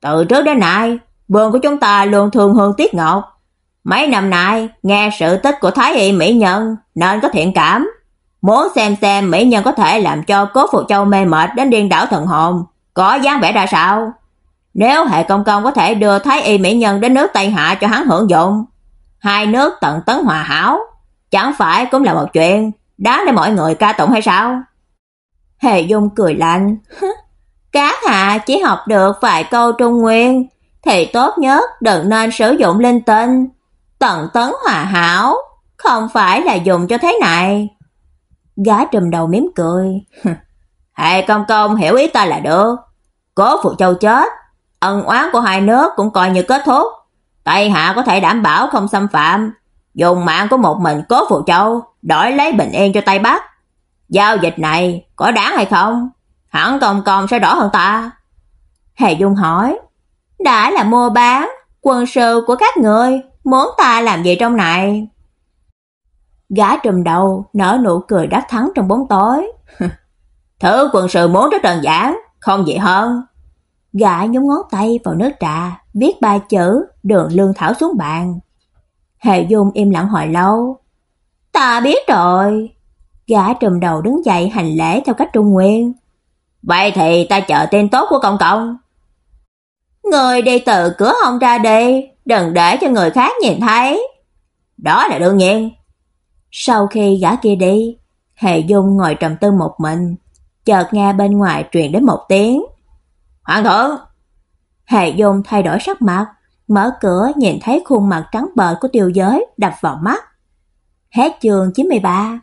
Speaker 1: Từ trước đến nay, vườn của chúng ta luôn thường hương tiết ngọc. Mấy năm nay, nghe sự tích của Thái y mỹ nhân nên có thiện cảm. Muốn xem xem mỹ nhân có thể làm cho cố phụ châu mê mệt đến điên đảo thần hồn, có dáng vẻ ra sao? Nếu hệ công công có thể đưa Thái y mỹ nhân đến nước Tây Hạ cho hắn hưởng dụng, hai nước tận tấn hòa hảo, chẳng phải cũng là một chuyện đáng để mọi người ca tụng hay sao?
Speaker 2: Hề Dung cười lạnh. Các hạ chỉ học được vài câu trung nguyên, thì tốt nhất đừng nên sử dụng linh tinh. Tận tấn hòa hảo, không phải là dùng cho thế này. Gã trùm đầu mím cười.
Speaker 1: Hai công công hiểu ý ta là được. Cố phụ châu chết, ân oán của hai nước cũng coi như kết thúc. Tây Hạ có thể đảm bảo không xâm phạm, dùng mạng của một mình Cố phụ châu đổi lấy bình yên cho Tây Bắc. Giao dịch này có đáng hay không? Hẳn công công sẽ rõ hơn ta.
Speaker 2: Hề Dung hỏi, đã là mua bán, quân sư của các người, muốn ta làm gì trong này? Gã trùm đầu nở nụ cười đắc thắng trong bóng tối.
Speaker 1: Thứ quân sự muốn rất đơn giản, không gì hơn.
Speaker 2: Gã nhúng ngón tay vào nước trà, viết ba chữ đường lương thảo xuống bàn. Hề Dung im lặng hồi lâu. Ta biết rồi. Gã trùm đầu đứng dậy hành lễ theo cách trung nguyên.
Speaker 1: Vậy thì ta chờ tên tốt của công công.
Speaker 2: Người đi từ cửa hông ra đi, đừng để cho người khác nhìn thấy.
Speaker 1: Đó là đương nhiên.
Speaker 2: Sau khi gã kia đi, Hệ Dung ngồi trầm tư một mình, chợt nghe bên ngoài truyền đến một tiếng.
Speaker 1: Hoàng thượng!
Speaker 2: Hệ Dung thay đổi sắc mặt, mở cửa nhìn thấy khuôn mặt trắng bệch của tiêu giới đập vào mắt. Hết chương 93